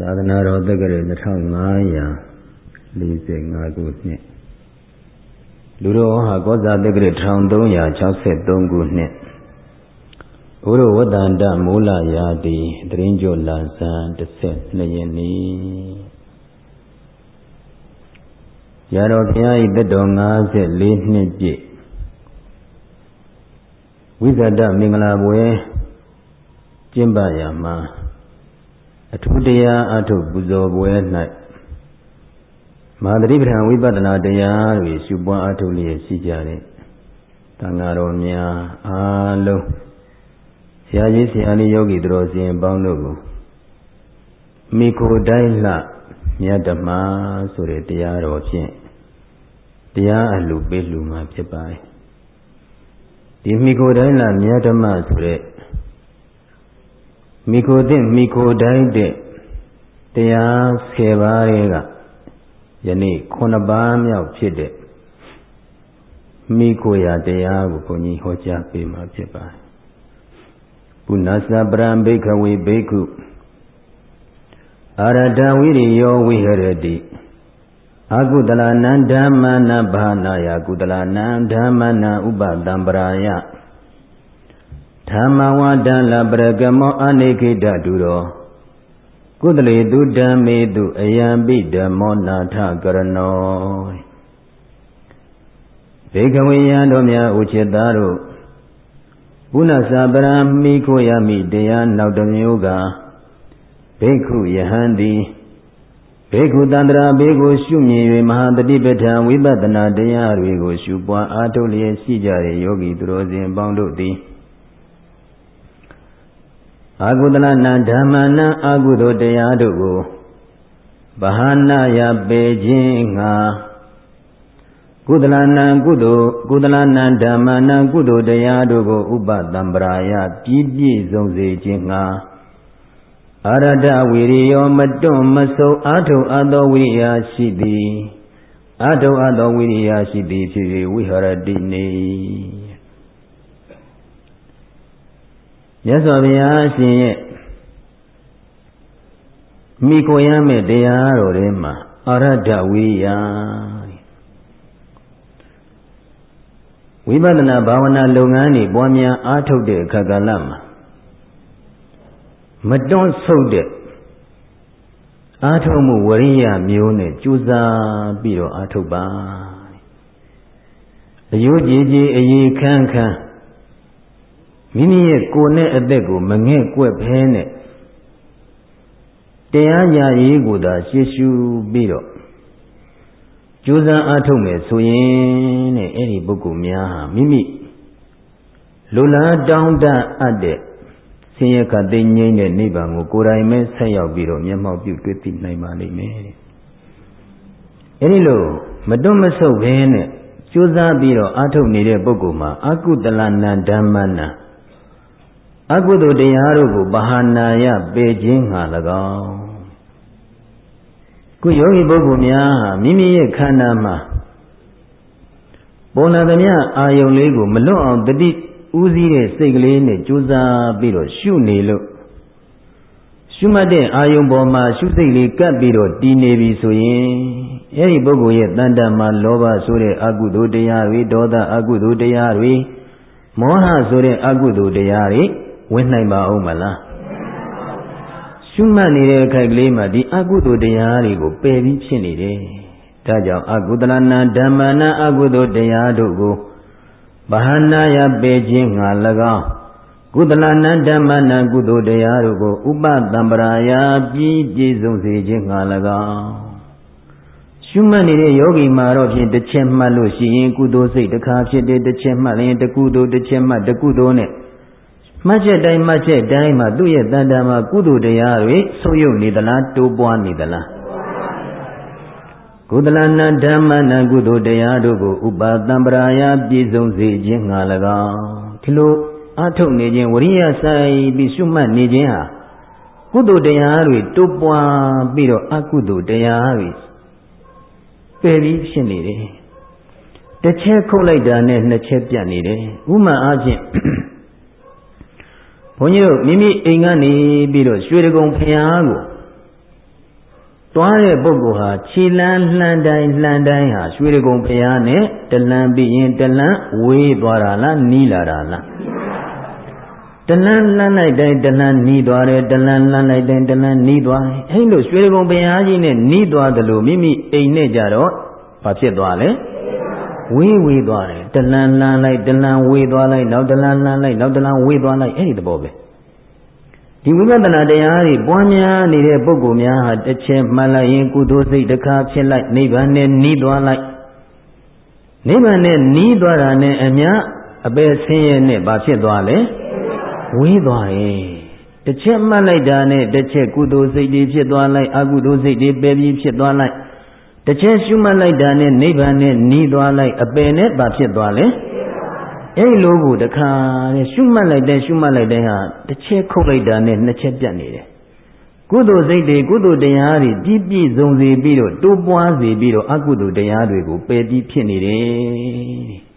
သာသနာတော်တက္ကရာ2545ခုနှစ်လူတော်ဟာကောဇာတက္ကရာ1363ခုနှစ်ဘုရဝတ္တန္တမူလရာတိတရင်ကျော်လာဇန်12ရက်နေ့ရတော်ဘုရားဤတတော်54နှစ်ပြည့်ဝိဇ္ဇတမင်္ဂလာပွဲကျင့်ပရာမှာ အထူးတရားအထုပူဇော်ပွဲ၌မာသတိပဋ္ဌာန်ဝိပဿနာတရားတွေရှုပွားအထုလျက်ရှိကြတဲ့တန်ဃာတော်များအားလုံးဆရာကြီးဆရာလေးယောဂီတော်စင်ပေါင်းတို့ကိုမိခိုတိုင်းလှမြတ်ဓမ္မဆိုတဲ့တရားတော်ဖြင့်တရားအလှပေးလှူမှာဖြစ်ပါတယ်ဒီမိခိုတိုင်းလှမြတ်ဓမ္မဆိုတဲ့ မိခိုတဲ့မိခိုတိုင်းတဲ့တရား10ပါးတွေကယနေ့9ပါးမြောက်ဖြစ်တဲ့မိခိုရာတရားကိုဘုန်းကြီးဟောကြားပေးမှာဖြစ်ပါတယ်။ပုဏ္ဏသပရံဘိခဝေဘိက္ခုအာရတဝိရိယောဝိဟရတိအကုတလနံဓမ္မနာဘာနာယကုတလနံဓမ္မနာဥပတံပရာယ ဓမ္မဝါဒလပရကမောအနိခိတတုရောကုသလေတုဓမ္မေတုအယံပိဓမ္မောနာထကရဏောဘေကဝေယံတို့များဥจิตသားတို့ဘုနာစာပရမိခိုယမိတရားနောက်တစ်မျိုးကဘိက္ခုယဟန်သည်ဘေကုတန္တရာဘေကိုရှုမြင်၍မဟာတတိပဋ္ဌာန်ဝိပဿနာတရားတွေကိုရှုပွားအားထုတ်လျက်ရှိကြတဲ့ယောဂီသူတော်စင်ပေါင်းတို့သည် အာကုသလနာဓမ္မနာအာကုသိုလ်တရားတို့ကိုဗဟာနာယပေခြင်းငါကုသလနာကုသိုလ်ကုသလနာဓမ္မနာကုသိုလ်တရားတို့ကိုဥပတံပရာယပြည့်ပြည့်စုံစေခြင်းငါအရဒဝီရိယောမတွန့်မဆုံအာထုံအပ်သောဝိရိယရှိသည်အာထုံအပ်သောဝိရိယရှိသည်ဖြစ်၍ဝိဟရတိနေ မြတ်စွာဘုရားရှင်ရဲ့မိကိုရမဲ့တရားတော်ထဲမှာအရဒဝိယဝိပဿနာဘာဝနာလုပ်ငန်းတွေပွားများအားထုတ်တဲ့အခါကာလမှာမတွန့်ဆုတ်တဲ့အားထုတ်မှုဝရိယမျိုးနဲ့ကြိုးစားပြီးတော့အားထုတ်ပါအယုကြည်ကြည်အရေးခန်းခန်း မိမိရဲ့ကိုယ်နဲ့အသက်ကိုမငဲ့ကွက်ဖဲနဲ့တရားညာရေးကိုသာရှေ့ရှုပြီးတော့ကြိုးစားအားထုတ်မယ်ဆိုရင်တဲ့အဲ့ဒီပုဂ္ဂိုလ်များဟာမိမိလူလားတောင်းတအပ်တဲ့ဆင်းရဲခတ်သိငြိမ့်တဲ့နိဗ္ဗာန်ကိုကိုယ်တိုင်ပဲဆက်ရောက်ပြီးတော့မျက်မှောက်ပြုတွေ့သိနိုင်ပါလိမ့်မယ်တဲ့အဲ့ဒီလိုမတွန့်မဆုတ်ဘဲနဲ့ကြိုးစားပြီးတော့အားထုတ်နေတဲ့ပုဂ္ဂိုလ်မှာအကုတလနာဓမ္မနာ အကုသိုလ်တရားတို့ကိုဘာဟာနာယပေခြင်းငါ၎င်းခုယောဂီပုဂ္ဂိုလ်များဟာမိမိရဲ့ခန္ဓာမှာပေါ်လာသမျှအာယုံလေးကိုမလွတ်အောင်တတိဥစည်းတဲ့စိတ်ကလေးနဲ့ကြိုးစားပြီးတော့ရှုနေလို့ရှုမှတ်တဲ့အာယုံပေါ်မှာရှုစိတ်လေးကပ်ပြီးတော့တည်နေပြီဆိုရင်အဲဒီပုဂ္ဂိုလ်ရဲ့တန်တမှာလောဘဆိုတဲ့အကုသိုလ်တရားတွေဒေါသအကုသိုလ်တရားတွေမောဟဆိုတဲ့အကုသိုလ်တရားတွေ ဝင်နိုင်ပါဦးမလားရှုမှတ်နေတဲ့အခိုက်ကလေးမှာဒီအကုသိုလ်တရားတွေကိုပယ်ပြီးဖြစ်နေတယ်ဒါကြောင့်အကုသလနာဓမ္မနာအကုသိုလ်တရားတို့ကိုဗဟနာယပေခြင်းငါ၎င်းကုသလနာဓမ္မနာကုသိုလ်တရားတို့ကိုဥပတံပရာယပြီးပြည့်စုံစေခြင်းငါ၎င်းရှုမှတ်နေတဲ့ယောဂီမှာတော့ဖြင့်တစ်ချက်မှတ်လို့ရှိရင်ကုသိုလ်စိတ်တစ်ခါဖြစ်တယ်တစ်ချက်မှတ်ရင်တကုသိုလ်တစ်ချက်မှတ်တကုသိုလ်နဲ့ မှတ်ချက်တိုင်းမှတ်ချက်တိုင်းမှာသူ့ရဲ့တန်တမှာကုသိုလ်တရားတွေဆုပ်ယုပ်နေသလားတိုးပွားနေသလားကုသလနာဓမ္မနာကုသိုလ်တရားတို့ကိုဥပါတံပရာယပြည့်စုံစေခြင်းငါ၎င်းဒီလိုအထုတ်နေခြင်းဝရိယဆိုင်ပြီးရှုမှတ်နေခြင်းဟာကုသိုလ်တရားတွေတိုးပွားပြီးတော့အကုသိုလ်တရားတွေပယ်ပြီးဖြစ်နေတယ်တစ်ချက်ခုတ်လိုက်တာနဲ့နှစ်ချက်ပြတ်နေတယ်ဥမာအားဖြင့် ဘုန်းကြီးတို့မိမိအိမ်ကနေပြီးတော့ရွှေတကုံဖျားကိုသွားတဲ့ပုဂ္ဂိုလ်ဟာခြေလန်းလှန်တိုင်းလှန်တိုင်းဟာရွှေရကုံဘုရားနဲ့တလန်းပြီးရင်တလန်းဝေးသွားတာလားနီးလာတာလားတလန်းလှမ်းလိုက်တိုင်းတလန်းနီးသွားတယ်တလန်းလှမ်းလိုက်တိုင်းတလန်းနီးသွားတယ်အဲ့လိုရွှေရကုံဘုရားကြီးနဲ့နီးသွားတယ်လို့မိမိအိမ်နဲ့ကြတော့ဘာဖြစ်သွားလဲ ဝေးဝေးသွားတယ်တလန်းလှမ်းလိုက်တလန်းဝေးသွားလိုက်နောက်တလန်းလှမ်းလိုက်နောက်တလန်းဝေးသွားလိုက်အဲ့ဒီသဘောပဲဒီဝိပဿနာတရားတွေပွားများနေတဲ့ပုဂ္ဂိုလ်များဟာတစ်ချက်မှတ်လိုက်ရင်ကုသိုလ်စိတ်တစ်ခါဖြစ်လိုက်နိဗ္ဗာန်နဲ့နီးသွားလိုက်နိဗ္ဗာန်နဲ့နီးသွားတာနဲ့အမြအပေဆင်းရဲနဲ့ဘာဖြစ်သွားလဲဝေးသွားရဲ့တစ်ချက်မှတ်လိုက်တာနဲ့တစ်ချက်ကုသိုလ်စိတ်တွေဖြစ်သွားလိုက်အကုသိုလ်စိတ်တွေပယ်ပြီးဖြစ်သွားလိုက် တစ်ချက်ရှုမှတ်လိုက်တာနဲ့နိဗ္ဗာန်နဲ့နီးသွားလိုက်အပေနဲ့ဘာဖြစ်သွားလဲအဲ့လိုကိုတခါနဲ့ရှုမှတ်လိုက်တဲ့ရှုမှတ်လိုက်တဲ့ဟာတစ်ချက်ခုတ်လိုက်တာနဲ့နှစ်ချက်ပြတ်နေတယ်ကုသိုလ်စိတ်တွေကုသိုလ်တရားတွေပြည့်ပြည့်စုံစေပြီးတော့တိုးပွားစေပြီးတော့အကုသိုလ်တရားတွေကိုပယ်ပြီးဖြစ်နေတယ်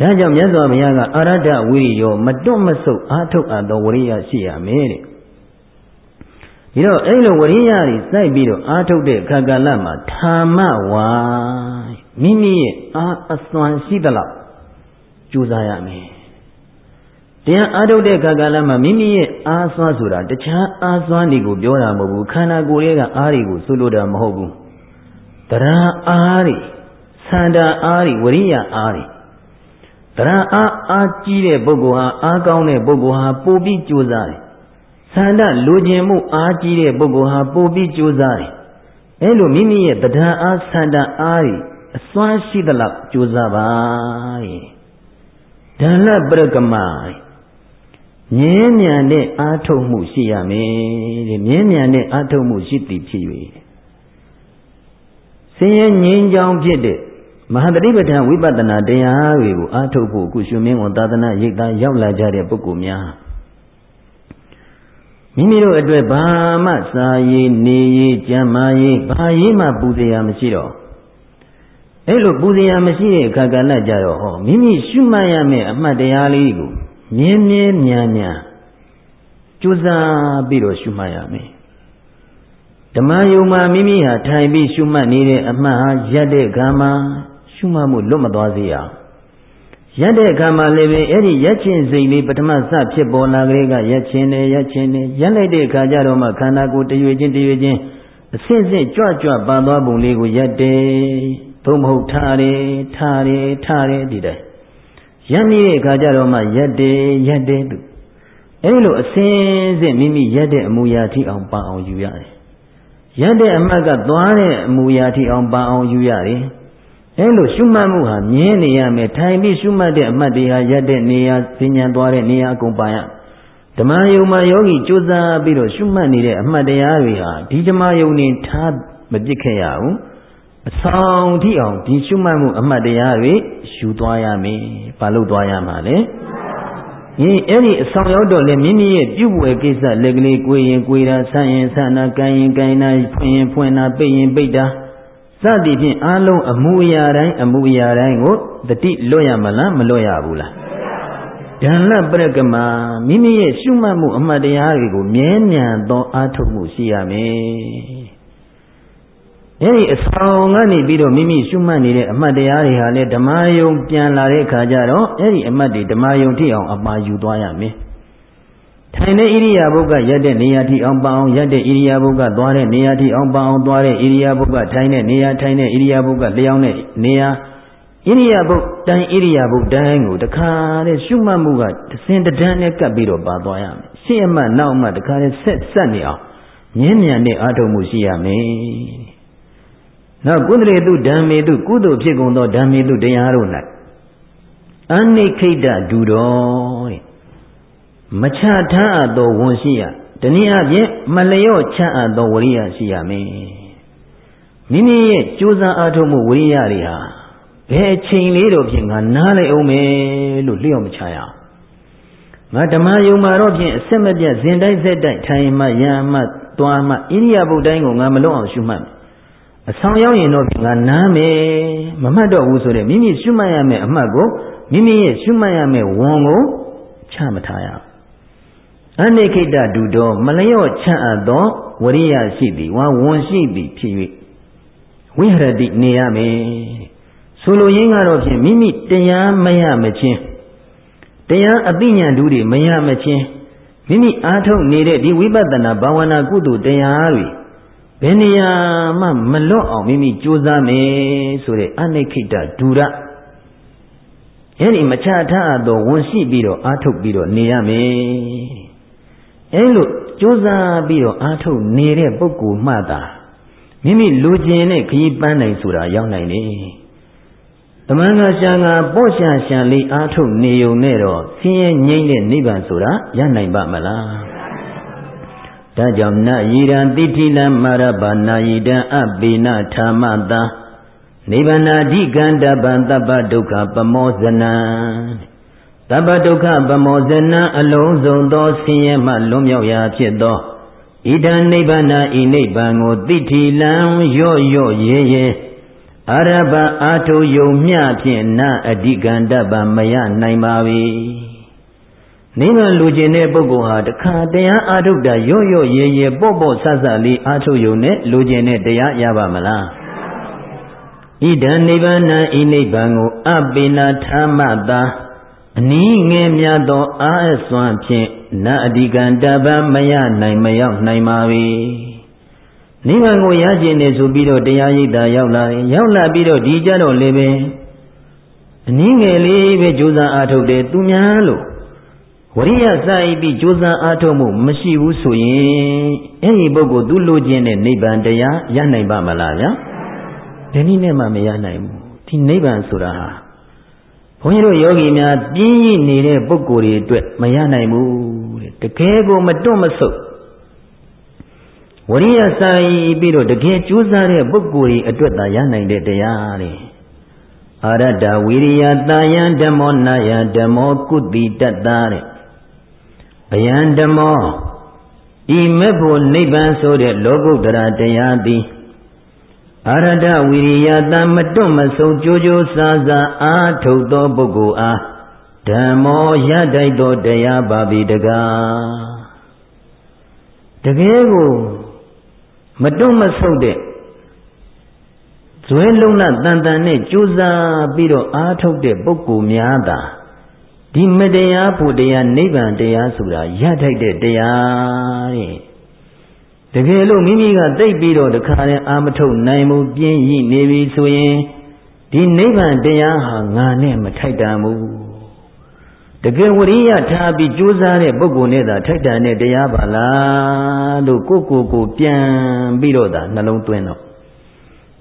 ဒါကြောင့်မြတ်စွာဘုရားကအာရဒဝိရိယောမတွန့်မဆုတ်အာထုတ်အပ်သောဝရိယရှိရမယ်တဲ့ ဒီတော့အဲ့လိုဝရိယတွေစိုက်ပြီးတော့အာထုတ်တဲ့ခါကာလမှာဓမ္မဝါမိမိရဲ့အာအစွမ်းရှိသလောက်ကြိုးစားရမယ်တရားအာထုတ်တဲ့ခါကာလမှာမိမိရဲ့အာစွမ်းဆိုတာတခြားအာစွမ်းတွေကိုပြောတာမဟုတ်ဘူးခန္ဓာကိုယ်ရဲ့ကအားတွေကိုဆိုလိုတာမဟုတ်ဘူးတရားအားတွေသန္တာအားတွေဝရိယအားတွေတရားအားအားကြီးတဲ့ပုဂ္ဂိုလ်ဟာအားကောင်းတဲ့ပုဂ္ဂိုလ်ဟာပိုပြီးကြိုးစားတယ်။ သန္တာလိုချင်မှုအားကြီးတဲ့ပုဂ္ဂိုလ်ဟာပိုပြီးကြိုးစားတယ်။အဲလိုမိမိရဲ့တရားအားသန္တာအားတွေအစွမ်းရှိသလောက်ကြိုးစားပါတဲ့။ဒါနပရကမငင်းမြန်တဲ့အာထုတ်မှုရှိရမယ်တဲ့။ငင်းမြန်တဲ့အာထုတ်မှုရှိသည်ဖြစ်၍ဆင်းရဲငြိမ်းချောင်းဖြစ်တဲ့မဟာတတိပဋ္ဌာန်ဝိပဿနာတရားတွေကိုအားထုတ်ဖို့အခုရှင်မင်းဝန်သာသနာရိပ်သားရောက်လာကြတဲ့ပုဂ္ဂိုလ်များ မိမိတို့အတွက်ဘာမှစာရေးနေရေးကြံမာရေးဘာရေးမှပူဇော်မရှိတော့အဲ့လိုပူဇော်မရှိတဲ့အခါကလည်းကြတော့ဟောမိမိရှုမှတ်ရမယ့်အမှတ်တရားလေးကိုမြင်းမြင်းမြန်မြန်ကြိုးစားပြီးတော့ရှုမှတ်ရမယ်ဓမ္မယုံမှာမိမိဟာထိုင်ပြီးရှုမှတ်နေတဲ့အမှတ်ဟာရက်တဲ့ခါမှာရှုမှတ်မှုလွတ်မသွားစေရအောင် ရက်တဲ့အခါမှာလည်းပဲအဲ့ဒီရက်ချင်းစိတ်လေးပထမစဖြစ်ပေါ်လာကလေးကရက်ချင်းနဲ့ရက်ချင်းနဲ့ရက်လိုက်တဲ့အခါကျတော့မှခန္ဓာကိုယ်တရွေချင်းတရွေချင်းအစစ်စစ်ကြွကြွပန်သွားပုံလေးကိုရက်တယ်သို့မဟုတ်ထားတယ်ထားတယ်ထားတယ်ဒီတိုင်းရက်နေတဲ့အခါကျတော့မှရက်တယ်ရက်တယ်သူအဲ့လိုအစင်းစစ်မိမိရက်တဲ့အမူအရာထိအောင်ပန်အောင်ယူရတယ်ရက်တဲ့အမတ်ကသွားတဲ့အမူအရာထိအောင်ပန်အောင်ယူရတယ် အဲလိုရှုမှတ်မှုဟာမြင်နေရမယ်ထိုင်ပြီးရှုမှတ်တဲ့အမှတ်တွေဟာရက်တဲ့နေရာပညာသွားတဲ့နေရာအကုန်ပါရဓမ္မယုံမှာယောဂီကြိုးစားပြီးတော့ရှုမှတ်နေတဲ့အမှတ်တရားတွေဟာဒီဓမ္မယုံနေထားမပြစ်ခဲ့ရဘူးအဆောင်ထိအောင်ဒီရှုမှတ်မှုအမှတ်တရားတွေယူသွားရမယ်ဘာလို့သွားရမှာလဲဟင်အဲ့ဒီအဆောင်ရောက်တော့လေမိမိရဲ့ပြုဝယ်ကိစ္စလက်ကလေးကိုရင်ကိုတာဆန်းရင်ဆန်းတာကိုင်းရင်ကိုင်းတာဖွင့်ရင်ဖွင့်တာပိတ်ရင်ပိတ်တာ စသည်ဖြင့်အလုံးအမှုအရာတိုင်းအမှုအရာတိုင်းကိုတတိလွတ်ရမလားမလွတ်ရဘူးလားဒဏ္ဍပရကမမိမိရဲ့ရှုမှတ်မှုအမှတ်တရားတွေကိုမြဲမြံသောအားထုတ်မှုရှိရမယ်အဲဒီအဆောင်ကနေပြီးတော့မိမိရှုမှတ်နေတဲ့အမှတ်တရားတွေဟာလေဓမ္မယုံပြန်လာတဲ့အခါကျတော့အဲဒီအမှတ်တွေဓမ္မယုံထိအောင်အပါယူသွားရမယ် ထိုင်တဲ့ဣရိယာပုကရက်တဲ့နေရာထိအောင်ပအောင်ရက်တဲ့ဣရိယာပုကသွားတဲ့နေရာထိအောင်ပအောင်သွားတဲ့ဣရိယာပုကထိုင်တဲ့နေရာထိုင်တဲ့ဣရိယာပုကလျောင်းတဲ့နေရာဣရိယာပုတိုင်းဣရိယာပုတိုင်းကိုတခါတဲ့ရှုမှတ်မှုကသင်တန်းနဲ့ကပ်ပြီးတော့ပါသွားရမယ်ရှေ့အမှတ်နောက်အမှတ်တခါတဲ့ဆက်ဆက်နေအောင်မြင်းမြန်တဲ့အာထုံမှုရှိရမယ်နောက်ကုသလေတုဓမ္မေတုကုသိုလ်ဖြစ်ကုန်သောဓမ္မေတုတရားတို့၌အနိခိတဒူတော်တဲ့ မချထားအပ်သောဝန်ရှိရတနည်းအားဖြင့်မလျော့ချအပ်သောဝရိယရှိရမယ်မိမိရဲ့ကြိုးစားအားထုတ်မှုဝရိယတွေဟာဘယ်အချိန်လေးတော့ဖြင့်ငါနားလိုက်အောင်မယ်လို့လျော့မချရအောင်ငါဓမ္မယုံမှာတော့ဖြင့်အဆက်မပြတ်ဇင်တိုက်ဆက်တိုက်ထိုင်မှရံမှသွားမှဣရိယာပုတိုင်းကိုငါမလွတ်အောင်ရှုမှတ်မယ်အဆောင်ရောက်ရင်တော့ငါနားမယ်မမှတ်တော့ဘူးဆိုတဲ့မိမိရှုမှတ်ရမယ့်အမှတ်ကိုမိမိရဲ့ရှုမှတ်ရမယ့်ဝန်ကိုချမထားရအောင် အနိခိတဒုတော်မလျော့ချအပ်သောဝရိယရှိသည်ဝါဝန်ရှိသည်ဖြစ်၍ဝိဟရတိနေရမယ်ဆိုလိုရင်းကတော့ဖြင့်မိမိတရားမရမချင်းတရားအသိဉာဏ်ဓုတွေမရမချင်းမိမိအားထုတ်နေတဲ့ဒီဝိပဿနာဘာဝနာကုသိုလ်တရားတွေဘယ်နေရာမှမလွတ်အောင်မိမိကြိုးစားမယ်ဆိုတဲ့အနိခိတဒုရအဲ့ဒီမချထားသောဝန်ရှိပြီးတော့အားထုတ်ပြီးတော့နေရမယ် အဲ့လိုကြိုးစားပြီးတော့အားထုတ်နေတဲ့ပုဂ္ဂိုလ်မှသာမိမိလူကျင်တဲ့ခရီးပန်းနိုင်ဆိုတာရောက်နိုင်တယ်တမန်ကရှာငါပေါ့ရှာရှာလေးအားထုတ်နေုံနဲ့တော့ဆင်းရဲငြိမ့်တဲ့နိဗ္ဗာန်ဆိုတာရနိုင်ပါမလားဒါကြောင့်နယီရန်တိဋ္ဌိလမရဘာနာယိတံအပိနထာမတာနိဗ္ဗာနာဓိကန္တပံတပ္ပဒုက္ခပမောဇနံ တပ္ပဒုက္ခပမောဇနံအလုံးစုံသောဆင်းရဲမှလွန်မြောက်ရာဖြစ်သောဣဒံနိဗ္ဗာနာဤနိဗ္ဗာန်ကိုတိဋ္ဌိလံရော့ရော့ရဲရဲအရဘအာထုယုံမျှဖြင့်နအဓိကန္တပံမရနိုင်ပါ၏နိဗ္ဗာန်လူကျင်တဲ့ပုဂ္ဂိုလ်ဟာတခါတရားအာထုတ်တာရော့ရော့ရဲရဲပေါ့ပေါ့ဆဆလေးအာထုတ်ယုံနဲ့လူကျင်တဲ့တရားရပါမလားဣဒံနိဗ္ဗာန်ဤနိဗ္ဗာန်ကိုအပိနာထာမတာ အနည်းငယ်များသောအာအစွမ်းဖြင့်နအဓိကံတပံမရနိုင်မရောက်နိုင်ပါ၏နိဗ္ဗာန်ကိုရကျင်နေဆိုပြီးတော့တရားရိပ်တာရောက်လာရင်ရောက်လာပြီးတော့ဒီကြတော့လေပဲအနည်းငယ်လေးပဲကြိုးစားအားထုတ်တယ်သူများလို့ဝရိယစာဤပြီးကြိုးစားအားထုတ်မှုမရှိဘူးဆိုရင်အဲ့ဒီပုဂ္ဂိုလ်သူလိုချင်တဲ့နိဗ္ဗာန်တရားရနိုင်ပါမလားဗျာဒီနည်းနဲ့မှမရနိုင်ဘူးဒီနိဗ္ဗာန်ဆိုတာဟာဘု န်းကြီးတို့ယောဂီများပြင်းရနေတဲ့ပုဂ္ဂိုလ်တွေအတွက်မရနိုင်ဘူးတဲ့တကယ်ကိုမတွန့်မဆုတ်ဝရိယစာရီပြီးတော့တကယ်ကြိုးစားတဲ့ပုဂ္ဂိုလ်ကြီးအတွက်သာရနိုင်တဲ့တရားတဲ့အာရတဝိရိယတာယံဓမ္မောနာယဓမ္မောကုတိတတ္တာတဲ့အယံဓမ္မောဤမဲ့ဖို့နိဗ္ဗာန်ဆိုတဲ့လောကုတ္တရာတရားသည် အာရတဝိရိယတာမတွတ်မဆုံးကြိုးကြိုးစားစားအာထုတ်သောပုဂ္ဂိုလ်အားဓမ္မောရတိုက်သောတရားပါပြီတကားတကယ်ကိုမတွန့်မဆုတ်တဲ့ဇွဲလုံးနဲ့တန်တန်နဲ့ကြိုးစားပြီးတော့အားထုတ်တဲ့ပုဂ္ဂိုလ်များသာဒီမတရားဖို့တရားနိဗ္ဗာန်တရားဆိုတာရထိုက်တဲ့တရားတဲ့ တကယ်လို့မိမိကသိပြီးတော့တခါတည်းအာမထုတ်နိုင်မှုပြင်းရနေပြီဆိုရင်ဒီနိဗ္ဗာန်တရားဟာငါနဲ့မထိုက်တန်ဘူးတကယ်ဝရိယထားပြီးကြိုးစားတဲ့ပုဂ္ဂိုလ်နဲ့သာထိုက်တန်တဲ့တရားပါလားလို့ကိုကိုကိုပြန်ပြီးတော့သာနှလုံးသွင်းတော့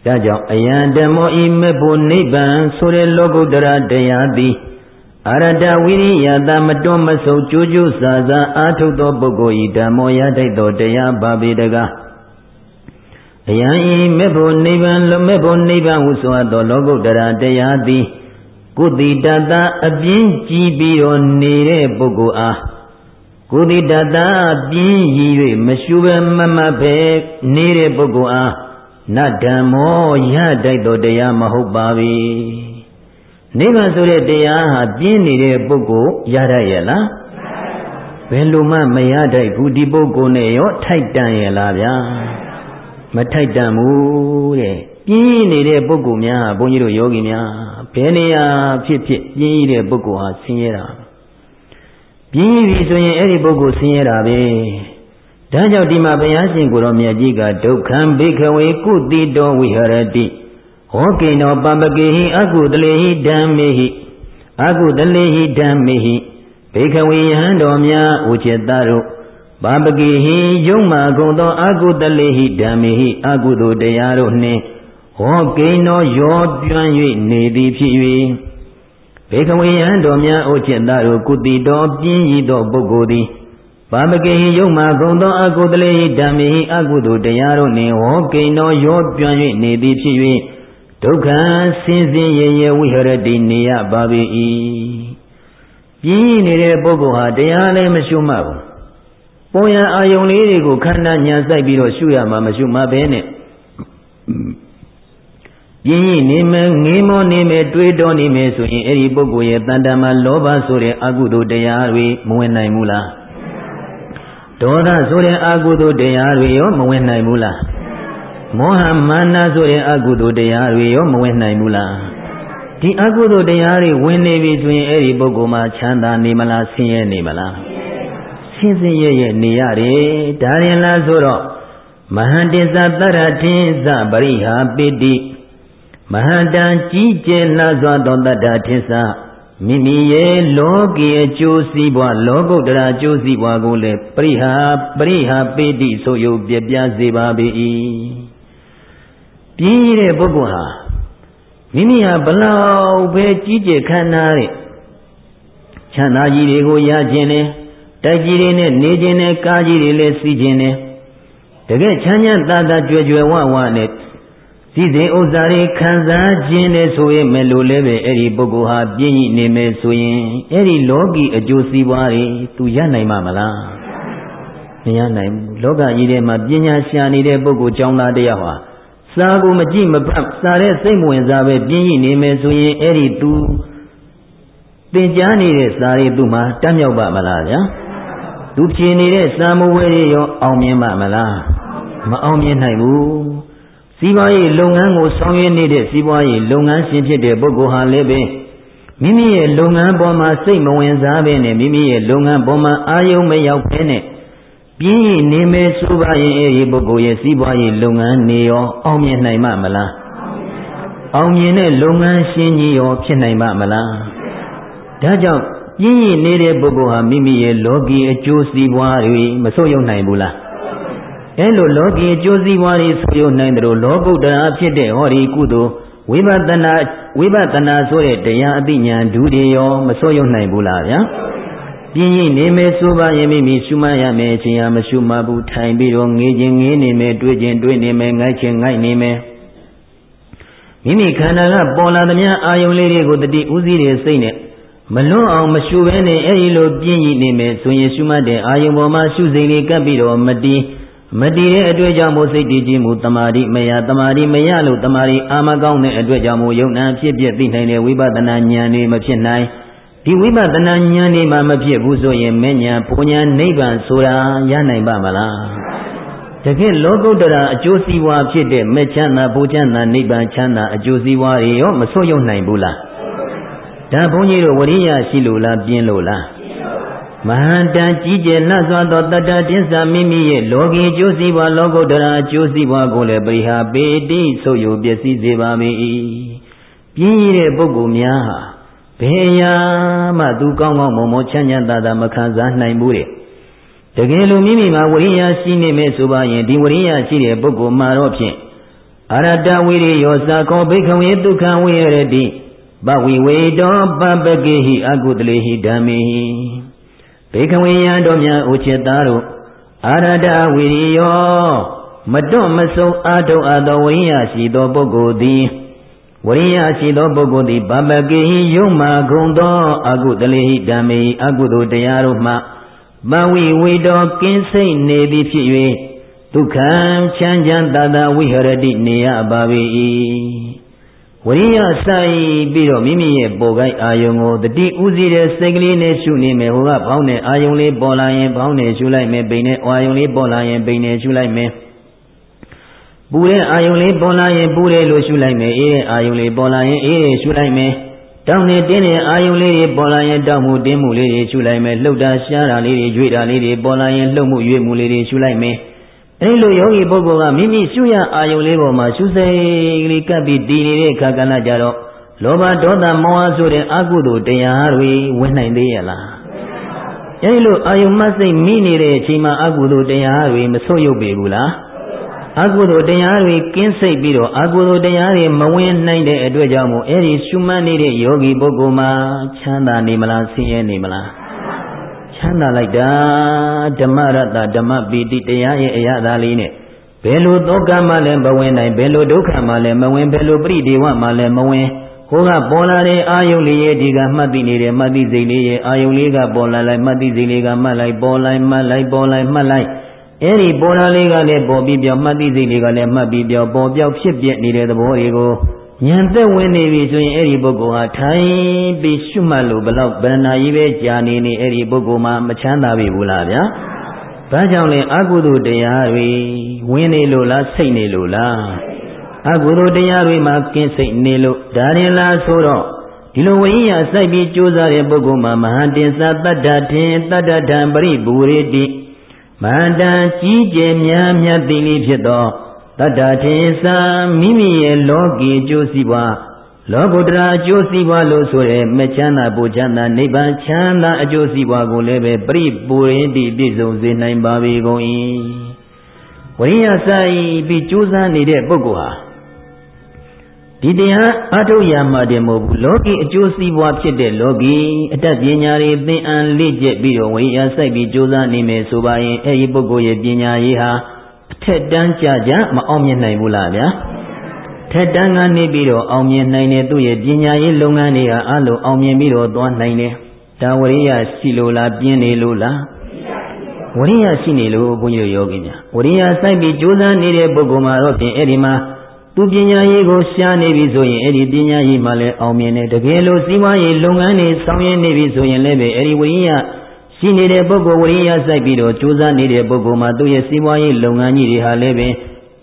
ဒါကြောင့်အယံဓမ္မောဤမေဖို့နိဗ္ဗာန်ဆိုတဲ့လောကုတ္တရာတရားသည် အရတဝိရိယတာမတွန်းမဆုပ်ကြိုးကြိုးစားစားအာထုတ်သောပုဂ္ဂိုလ်ဤဓမ္မောရထိုက်သောတရားပါပေတကားအယံဤမေဖို့နိဗ္ဗာန်လောမေဖို့နိဗ္ဗာန်ဟုဆိုအပ်သောလောကုတ္တရာတရားသည်ကုသီတတအပြင်းကြီးပြီးတော့နေတဲ့ပုဂ္ဂိုလ်အားကုသီတတပြင်းရည်၍မရှုဘဲမမတ်ပဲနေတဲ့ပုဂ္ဂိုလ်အားနတ်ဓမ္မောရတိုက်တော်တရားမဟုတ်ပါဘူး နိဗ္ဗာန်ဆိုတဲ့တရားဟာပြင်းနေတဲ့ပုဂ္ဂိုလ်ရတတ်ရဲ့လားဘယ်လိုမှမရတတ်ဘူးဒီပုဂ္ဂိုလ်နဲ့ရောထိုက်တန်ရဲ့လားဗျာမထိုက်တန်ဘူးတဲ့ပြင်းနေတဲ့ပုဂ္ဂိုလ်များဘုန်းကြီးတို့ယောဂီများဘယ်နေရာဖြစ်ဖြစ်ပြင်းရတဲ့ပုဂ္ဂိုလ်ဟာဆင်းရဲတာပြင်းပြီဆိုရင်အဲ့ဒီပုဂ္ဂိုလ်ဆင်းရဲတာပဲဒါကြောင့်ဒီမှာဘုရားရှင်ကိုရောမြတ်ကြီးကဒုက္ခံဘိခဝေကုတိတောဝိဟရတိ ဟောကိနောပပကေဟိအကုတလေဟိဓမ္မေဟိအကုတလေဟိဓမ္မေဟိဘိခဝေယဟံတော်များဥจิตတို့ပပကေဟိယုံမာကုန်သောအကုတလေဟိဓမ္မေဟိအကုသိုလ်တရားတို့နှင့်ဟောကိန်းသောရောပြန့်၍နေသည်ဖြစ်၍ဘေကဝေယံတော်များအိုจิตသားတို့ကုတိတော်ပြင်းရည်သောပုဂ္ဂိုလ်သည်ပါမကေယုံမှာဂုံသောအကုသလေဓမ္မေအကုသိုလ်တရားတို့နှင့်ဟောကိန်းသောရောပြန့်၍နေသည်ဖြစ်၍ ဒုက္ခဆင်းဆင်းရဲရဲဝိဟရတိနေရပါပေ၏ပြင်းနေတဲ့ပုဂ္ဂိုလ်ဟာတရားလည်းမရှုမှတ်ဘူးပုံရအာယုံလေးတွေကိုခန္ဓာညာစိုက်ပြီးတော့ရှုရမှာမရှုမှတ်ဘဲနဲ့ပြင်းရင်နေမယ်ငေးမောနေမယ်တွေးတောနေမယ်ဆိုရင်အဲ့ဒီပုဂ္ဂိုလ်ရဲ့တန်တမှာလောဘဆိုတဲ့အကုသိုလ်တရားတွေမဝင်နိုင်ဘူးလားဒေါသဆိုတဲ့အကုသိုလ်တရားတွေရောမဝင်နိုင်ဘူးလား မောဟမာနဆိုတဲ့အကုသိုလ်တရားတွေရောမဝင်နိုင်ဘူးလားဒီအကုသိုလ်တရားတွေဝင်နေပြီဆိုရင်အဲ့ဒီပုဂ္ဂိုလ်မှာချမ်းသာနေမလားဆင်းရဲနေမလားဆင်းဆင်းရဲရဲနေရတယ်ဒါရင်လားဆိုတော့မဟာတိသတရထေသပရိဟာပိတိမဟာတံကြီးကျယ်လှစွာသောတတ္တထေသမိမိရဲ့လောကီအကျိုးစီးပွားလောကုတ္တရာအကျိုးစီးပွားကိုလည်းပရိဟာပရိဟာပိတိဆိုယုပြပြစေပါ၏ပြ င်းရတဲ့ပုဂ္ဂိုလ်ဟာမိမိဟာဘလောက်ပဲကြီးကျယ်ခမ်းနားတဲ့ချမ်းသာကြီးတွေကိုရခြင်းနဲ့တိုက်ကြီးတွေနဲ့နေခြင်းနဲ့ကားကြီးတွေလည်းစီးခြင်းနဲ့တကယ်ချမ်းချမ်းသာသာကြွယ်ကြွယ်ဝဝနဲ့စည်းစိမ်ဥစ္စာတွေခံစားခြင်းနဲ့ဆိုရင်မလို့လည်းပဲအဲ့ဒီပုဂ္ဂိုလ်ဟာပြည့်ညိနေမယ်ဆိုရင်အဲ့ဒီလောကီအကျိုးစီးပွားတွေသူရနိုင်မှာမလားမရနိုင်ဘူးလောကကြီးထဲမှာပညာရှာနေတဲ့ပုဂ္ဂိုလ်ကြောင့်သားတရားဟာ စာကိုမကြည့်မဖတ်စာတဲ့စိတ်မဝင်စားပဲပြင်းညိနေမယ်ဆိုရင်အဲ့ဒီသူသင်ကြားနေတဲ့စာတွေသူ့မှာတတ်မြောက်ပါမလားဗျာသူဖြေနေတဲ့စာမဝဲတွေရောအောင်မြင်ပါမလားမအောင်မြင်နိုင်ဘူးစီးပွားရေးလုပ်ငန်းကိုဆောင်ရွက်နေတဲ့စီးပွားရေးလုပ်ငန်းရှင်ဖြစ်တဲ့ပုဂ္ဂိုလ်ဟာလည်းပဲမိမိရဲ့လုပ်ငန်းပေါ်မှာစိတ်မဝင်စားဘဲနဲ့မိမိရဲ့လုပ်ငန်းပေါ်မှာအာယုံမရောက်ဘဲနဲ့ ပြင်းရင်နေမယ်ဆိုပါရင်အဲဒီပုဂ္ဂိုလ်ရဲ့စီးပွားရေးလုပ်ငန်းနေရော အောင်မြင်နိုင်မှာမလားအောင်မြင်တဲ့လုပ်ငန်းရှင်ကြီးရောဖြစ်နိုင်မှာမလားဒါကြောင့်ပြင်းရင်နေတဲ့ပုဂ္ဂိုလ်ဟာမိမိရဲ့လောကီအကျိုးစီးပွားတွေမဆုပ်ယုပ်နိုင်ဘူးလားအဲလိုလောကီအကျိုးစီးပွားတွေဆုပ်ယုပ်နိုင်တယ်လို့လောကုတ္တရာဖြစ်တဲ့ဟောဒီကုသိုလ်ဝိပဿနာဝိပဿနာဆိုတဲ့တရားအသိဉာဏ်ဒုတိယမဆုပ်ယုပ်နိုင်ဘူးလားဗျာ ပြင်းရင်နေမယ်ဆိုပါရင်မိမိရှုမှတ်ရမယ်အချိန်ဟာမရှုမှတ်ဘူးထိုင်ပြီးတော့ငေးခြင်းငေးနေမယ်တွေးခြင်းတွေးနေမယ်ငိုက်ခြင်းငိုက်နေမယ်မိမိခန္ဓာကပေါ်လာသမျှအာယုံလေးတွေကိုတတိဥစည်းတဲ့စိတ်နဲ့မလွတ်အောင်မရှုဘဲနဲ့အဲဒီလိုပြင်းရည်နေမယ်ဆိုရင်ရှုမှတ်တဲ့အာယုံပေါ်မှာရှုစိတ်လေးကပ်ပြီးတော့မတည်မတည်တဲ့အတွက်ကြောင့်မို့စိတ်တည်ခြင်းမူတမာတိမယတမာတိမယလို့တမာတိအာမကောင်းတဲ့အတွက်ကြောင့်မို့ယုံနာဖြစ်ဖြစ်သိနိုင်တဲ့ဝိပဿနာဉာဏ်လေးမဖြစ်နိုင် ဒီဝိပဿနာဉာဏ်လေးမှမဖြစ်ဘူးဆိုရင်မဉဏ်ဘုံဉာဏ်နိဗ္ဗာန်ဆိုတာရနိုင်ပါမလားတကယ်လောကုတ္တရာအကျိုးစီးပွားဖြစ်တဲ့မချမ်းသာဘုချမ်းသာနိဗ္ဗာန်ချမ်းသာအကျိုးစီးပွားတွေရောမဆွတ်ယုံနိုင်ဘူးလားဒါဘုန်းကြီးတို့ဝရိယရှိလို့လားပြင်းလို့လားမဟာတန်ကြီးကျယ်လှစွာသောတတ္တတင်းစာမိမိရဲ့လောကီကျိုးစည်းပွားလောကုတ္တရာအကျိုးစည်းပွားကိုလည်းပရိဟာပေတိဆုပ်ယုပ်ပျက်စီးစေပါမည်ပြင်းရတဲ့ပုဂ္ဂိုလ်များဟာ ဘယ်ရာမှသူကောင်းကောင်းမွန်မွန်ချမ်းချမ်းသာသာမခံစားနိုင်ဘူးတဲ့တကယ်လို့မိမိမှာဝရိယရှိနေမယ်ဆိုပါရင်ဒီဝရိယရှိတဲ့ပုဂ္ဂိုလ်မှာတော့ဖြင့်အရတဝိရိယောသာကောဘိခဝေဒုက္ခဝိရတိပဝိဝေတောပပကေဟိအကုတလေဟိဓမ္မေဟိဘေကဝေယံတို့များဥจิตသားတို့အာရဒဝိရိယောမတွန့်မဆုံးအာထုအပ်သောဝိရိယရှိသောပုဂ္ဂိုလ်သည် ဝိရိယရှိသောပုဂ္ဂိုလ်သည်ပပကေဟိယုံမာဂုံသောအကုတလေဟိဓမ္မေအကုသိုလ်တရားတို့မှပဝိဝေတောကင်းစိတ်နေသည်ဖြစ်၍ဒုက္ခံချမ်းချမ်းသာသာဝိဟရတိနေရပါ၏ဝရိယဆိုင်ပြီးတော့မိမိရဲ့ပေါ်ကိုက်အာယုံကိုတတိဥစည်းတဲ့စိတ်ကလေးနဲ့ရှုနေမယ်ဟိုကဘောင်းနဲ့အာယုံလေးပေါ်လာရင်ဘောင်းနဲ့ရှုလိုက်မယ်ပိန်နဲ့အာယုံလေးပေါ်လာရင်ပိန်နဲ့ရှုလိုက်မယ် ပူတဲ့အာယုံလေးပေါ်လာရင်ပူတယ်လို့ရှုလိုက်မယ်အေးတဲ့အာယုံလေးပေါ်လာရင်အေးတယ်ရှုလိုက်မယ်တောင်းနေတင်းတဲ့အာယုံလေးတွေပေါ်လာရင်တောက်မှုတင်းမှုလေးတွေရှုလိုက်မယ်လှုပ်တာရှားတာလေးတွေရွေ့တာလေးတွေပေါ်လာရင်လှုပ်မှုရွေ့မှုလေးတွေရှုလိုက်မယ်အဲဒီလိုယောဂီပုဂ္ဂိုလ်ကမိမိရှုရအာယုံလေးပေါ်မှာရှုစိတ်ကလေးကပ်ပြီးတည်နေတဲ့အခါကလည်းကြတော့လောဘဒေါသမောဟဆိုတဲ့အကုသိုလ်တရားတွေဝင်နိုင်သေးရဲ့လားအဲဒီလိုအာယုံမစိတ်မိနေတဲ့အချိန်မှာအကုသိုလ်တရားတွေမဆုတ်ယုတ်ပေဘူးလား အကုသိုလ်တရားတွေကင်းစိတ်ပြီးတော့အကုသိုလ်တရားတွေမဝင်နိုင်တဲ့အတွက်ကြောင့်မို့အဲဒီရှုမှတ်နေတဲ့ယောဂီပုဂ္ဂိုလ်မှာချမ်းသာနေမလားဆင်းရဲနေမလားချမ်းသာလိုက်တာဓမ္မရတ္တဓမ္မပီတိတရားရဲ့အရာသားလေးနဲ့ဘယ်လိုသောကမှလည်းမဝင်နိုင်ဘယ်လိုဒုက္ခမှလည်းမဝင်ဘယ်လိုပရိဒေဝမှလည်းမဝင်ဟိုကပေါ်လာတဲ့အာယုန်လေးရဲ့ဒီကမှတ်သိနေတဲ့မှတ်သိစိတ်လေးရဲ့အာယုန်လေးကပေါ်လာလိုက်မှတ်သိစိတ်လေးကမှတ်လိုက်ပေါ်လိုက်မှတ်လိုက်ပေါ်လိုက်မှတ်လိုက် အဲ့ဒီပေါ်လာလေးကလည်းပေါ်ပြီးပြောမှတ်သိစိတ်လေးကလည်းမှတ်ပြီးပြောပေါ်ပြောက်ဖြစ်ပြနေတဲ့သဘောတွေကိုဉာဏ်သက်ဝင်နေပြီဆိုရင်အဲ့ဒီပုဂ္ဂိုလ်ဟာထိုင်ပြီးရှုမှတ်လို့ဘလောက်ဗရဏာကြီးပဲကြာနေနေအဲ့ဒီပုဂ္ဂိုလ်မှာမချမ်းသာပြီဘူးလားဗျာဘာကြောင့်လဲအကုသိုလ်တရားတွေဝင်နေလို့လားစိတ်နေလို့လားအကုသိုလ်တရားတွေမှာကင်းစိတ်နေလို့ဒါရင်လားဆိုတော့ဒီလိုဝိညာဉ်စိုက်ပြီးကြိုးစားတဲ့ပုဂ္ဂိုလ်မှာမဟာတင်္စတတ္တထင်တတ္တထံပရိဘူရိတိ မဟာတံကြီးကျယ်များမြတ်သိလေးဖြစ်သောတတ္တထင်စာမိမိရဲ့လောကီကျိုးစီးပွားလောကုတ္တရာအကျိုးစီးပွားလို့ဆိုရဲမချမ်းသာပူချမ်းသာနိဗ္ဗာန်ချမ်းသာအကျိုးစီးပွားကိုလည်းပဲပရိပူရင်တိပြည့်စုံစေနိုင်ပါပေကုန်၏ဝိညာဉ်ဆိုင်ပြီးကြိုးစားနေတဲ့ပုဂ္ဂိုလ်ဟာ ဒီတရားအထုရမှာတည်းမဟုတ်ဘူးလောကီအကျိုးစီးပွားဖြစ်တဲ့လောကီအတတ်ပညာတွေသင်အံလေ့ကျက်ပြီးတော့ဝိညာဉ်ဆိုင်ပြီးကြိုးစားနေမယ်ဆိုပါရင်အဲဒီပုဂ္ဂိုလ်ရဲ့ပညာရေးဟာအထက်တန်းကြကြမအောင်မြင်နိုင်ဘူးလားဗျာထက်တန်းကနေပြီးတော့အောင်မြင်နိုင်တဲ့သူ့ရဲ့ပညာရေးလုပ်ငန်းတွေဟာအလုံးအောင်မြင်ပြီးတော့သွားနိုင်တယ်ဒါဝရိယရှိလို့လားပြင်းနေလို့လားဝရိယရှိနေလို့ဘုန်းကြီးတို့ယောဂီများဝရိယစိုက်ပြီးကြိုးစားနေတဲ့ပုဂ္ဂိုလ်မှာတော့ပြင်အဲ့ဒီမှာ သူပညာရေးကိုရှားနေပြီဆိုရင်အဲ့ဒီပညာရေးမှလည်းအောင်မြင်တယ်တကယ်လို့စီးပွားရေးလုပ်ငန်းတွေဆောင်ရွက်နေပြီဆိုရင်လည်းပဲအဲ့ဒီဝိရိယရှိနေတဲ့ပုဂ္ဂိုလ်ဝိရိယစိုက်ပြီးတော့ကြိုးစားနေတဲ့ပုဂ္ဂိုလ်မှာသူ့ရဲ့စီးပွားရေးလုပ်ငန်းကြီးတွေဟာလည်းပဲ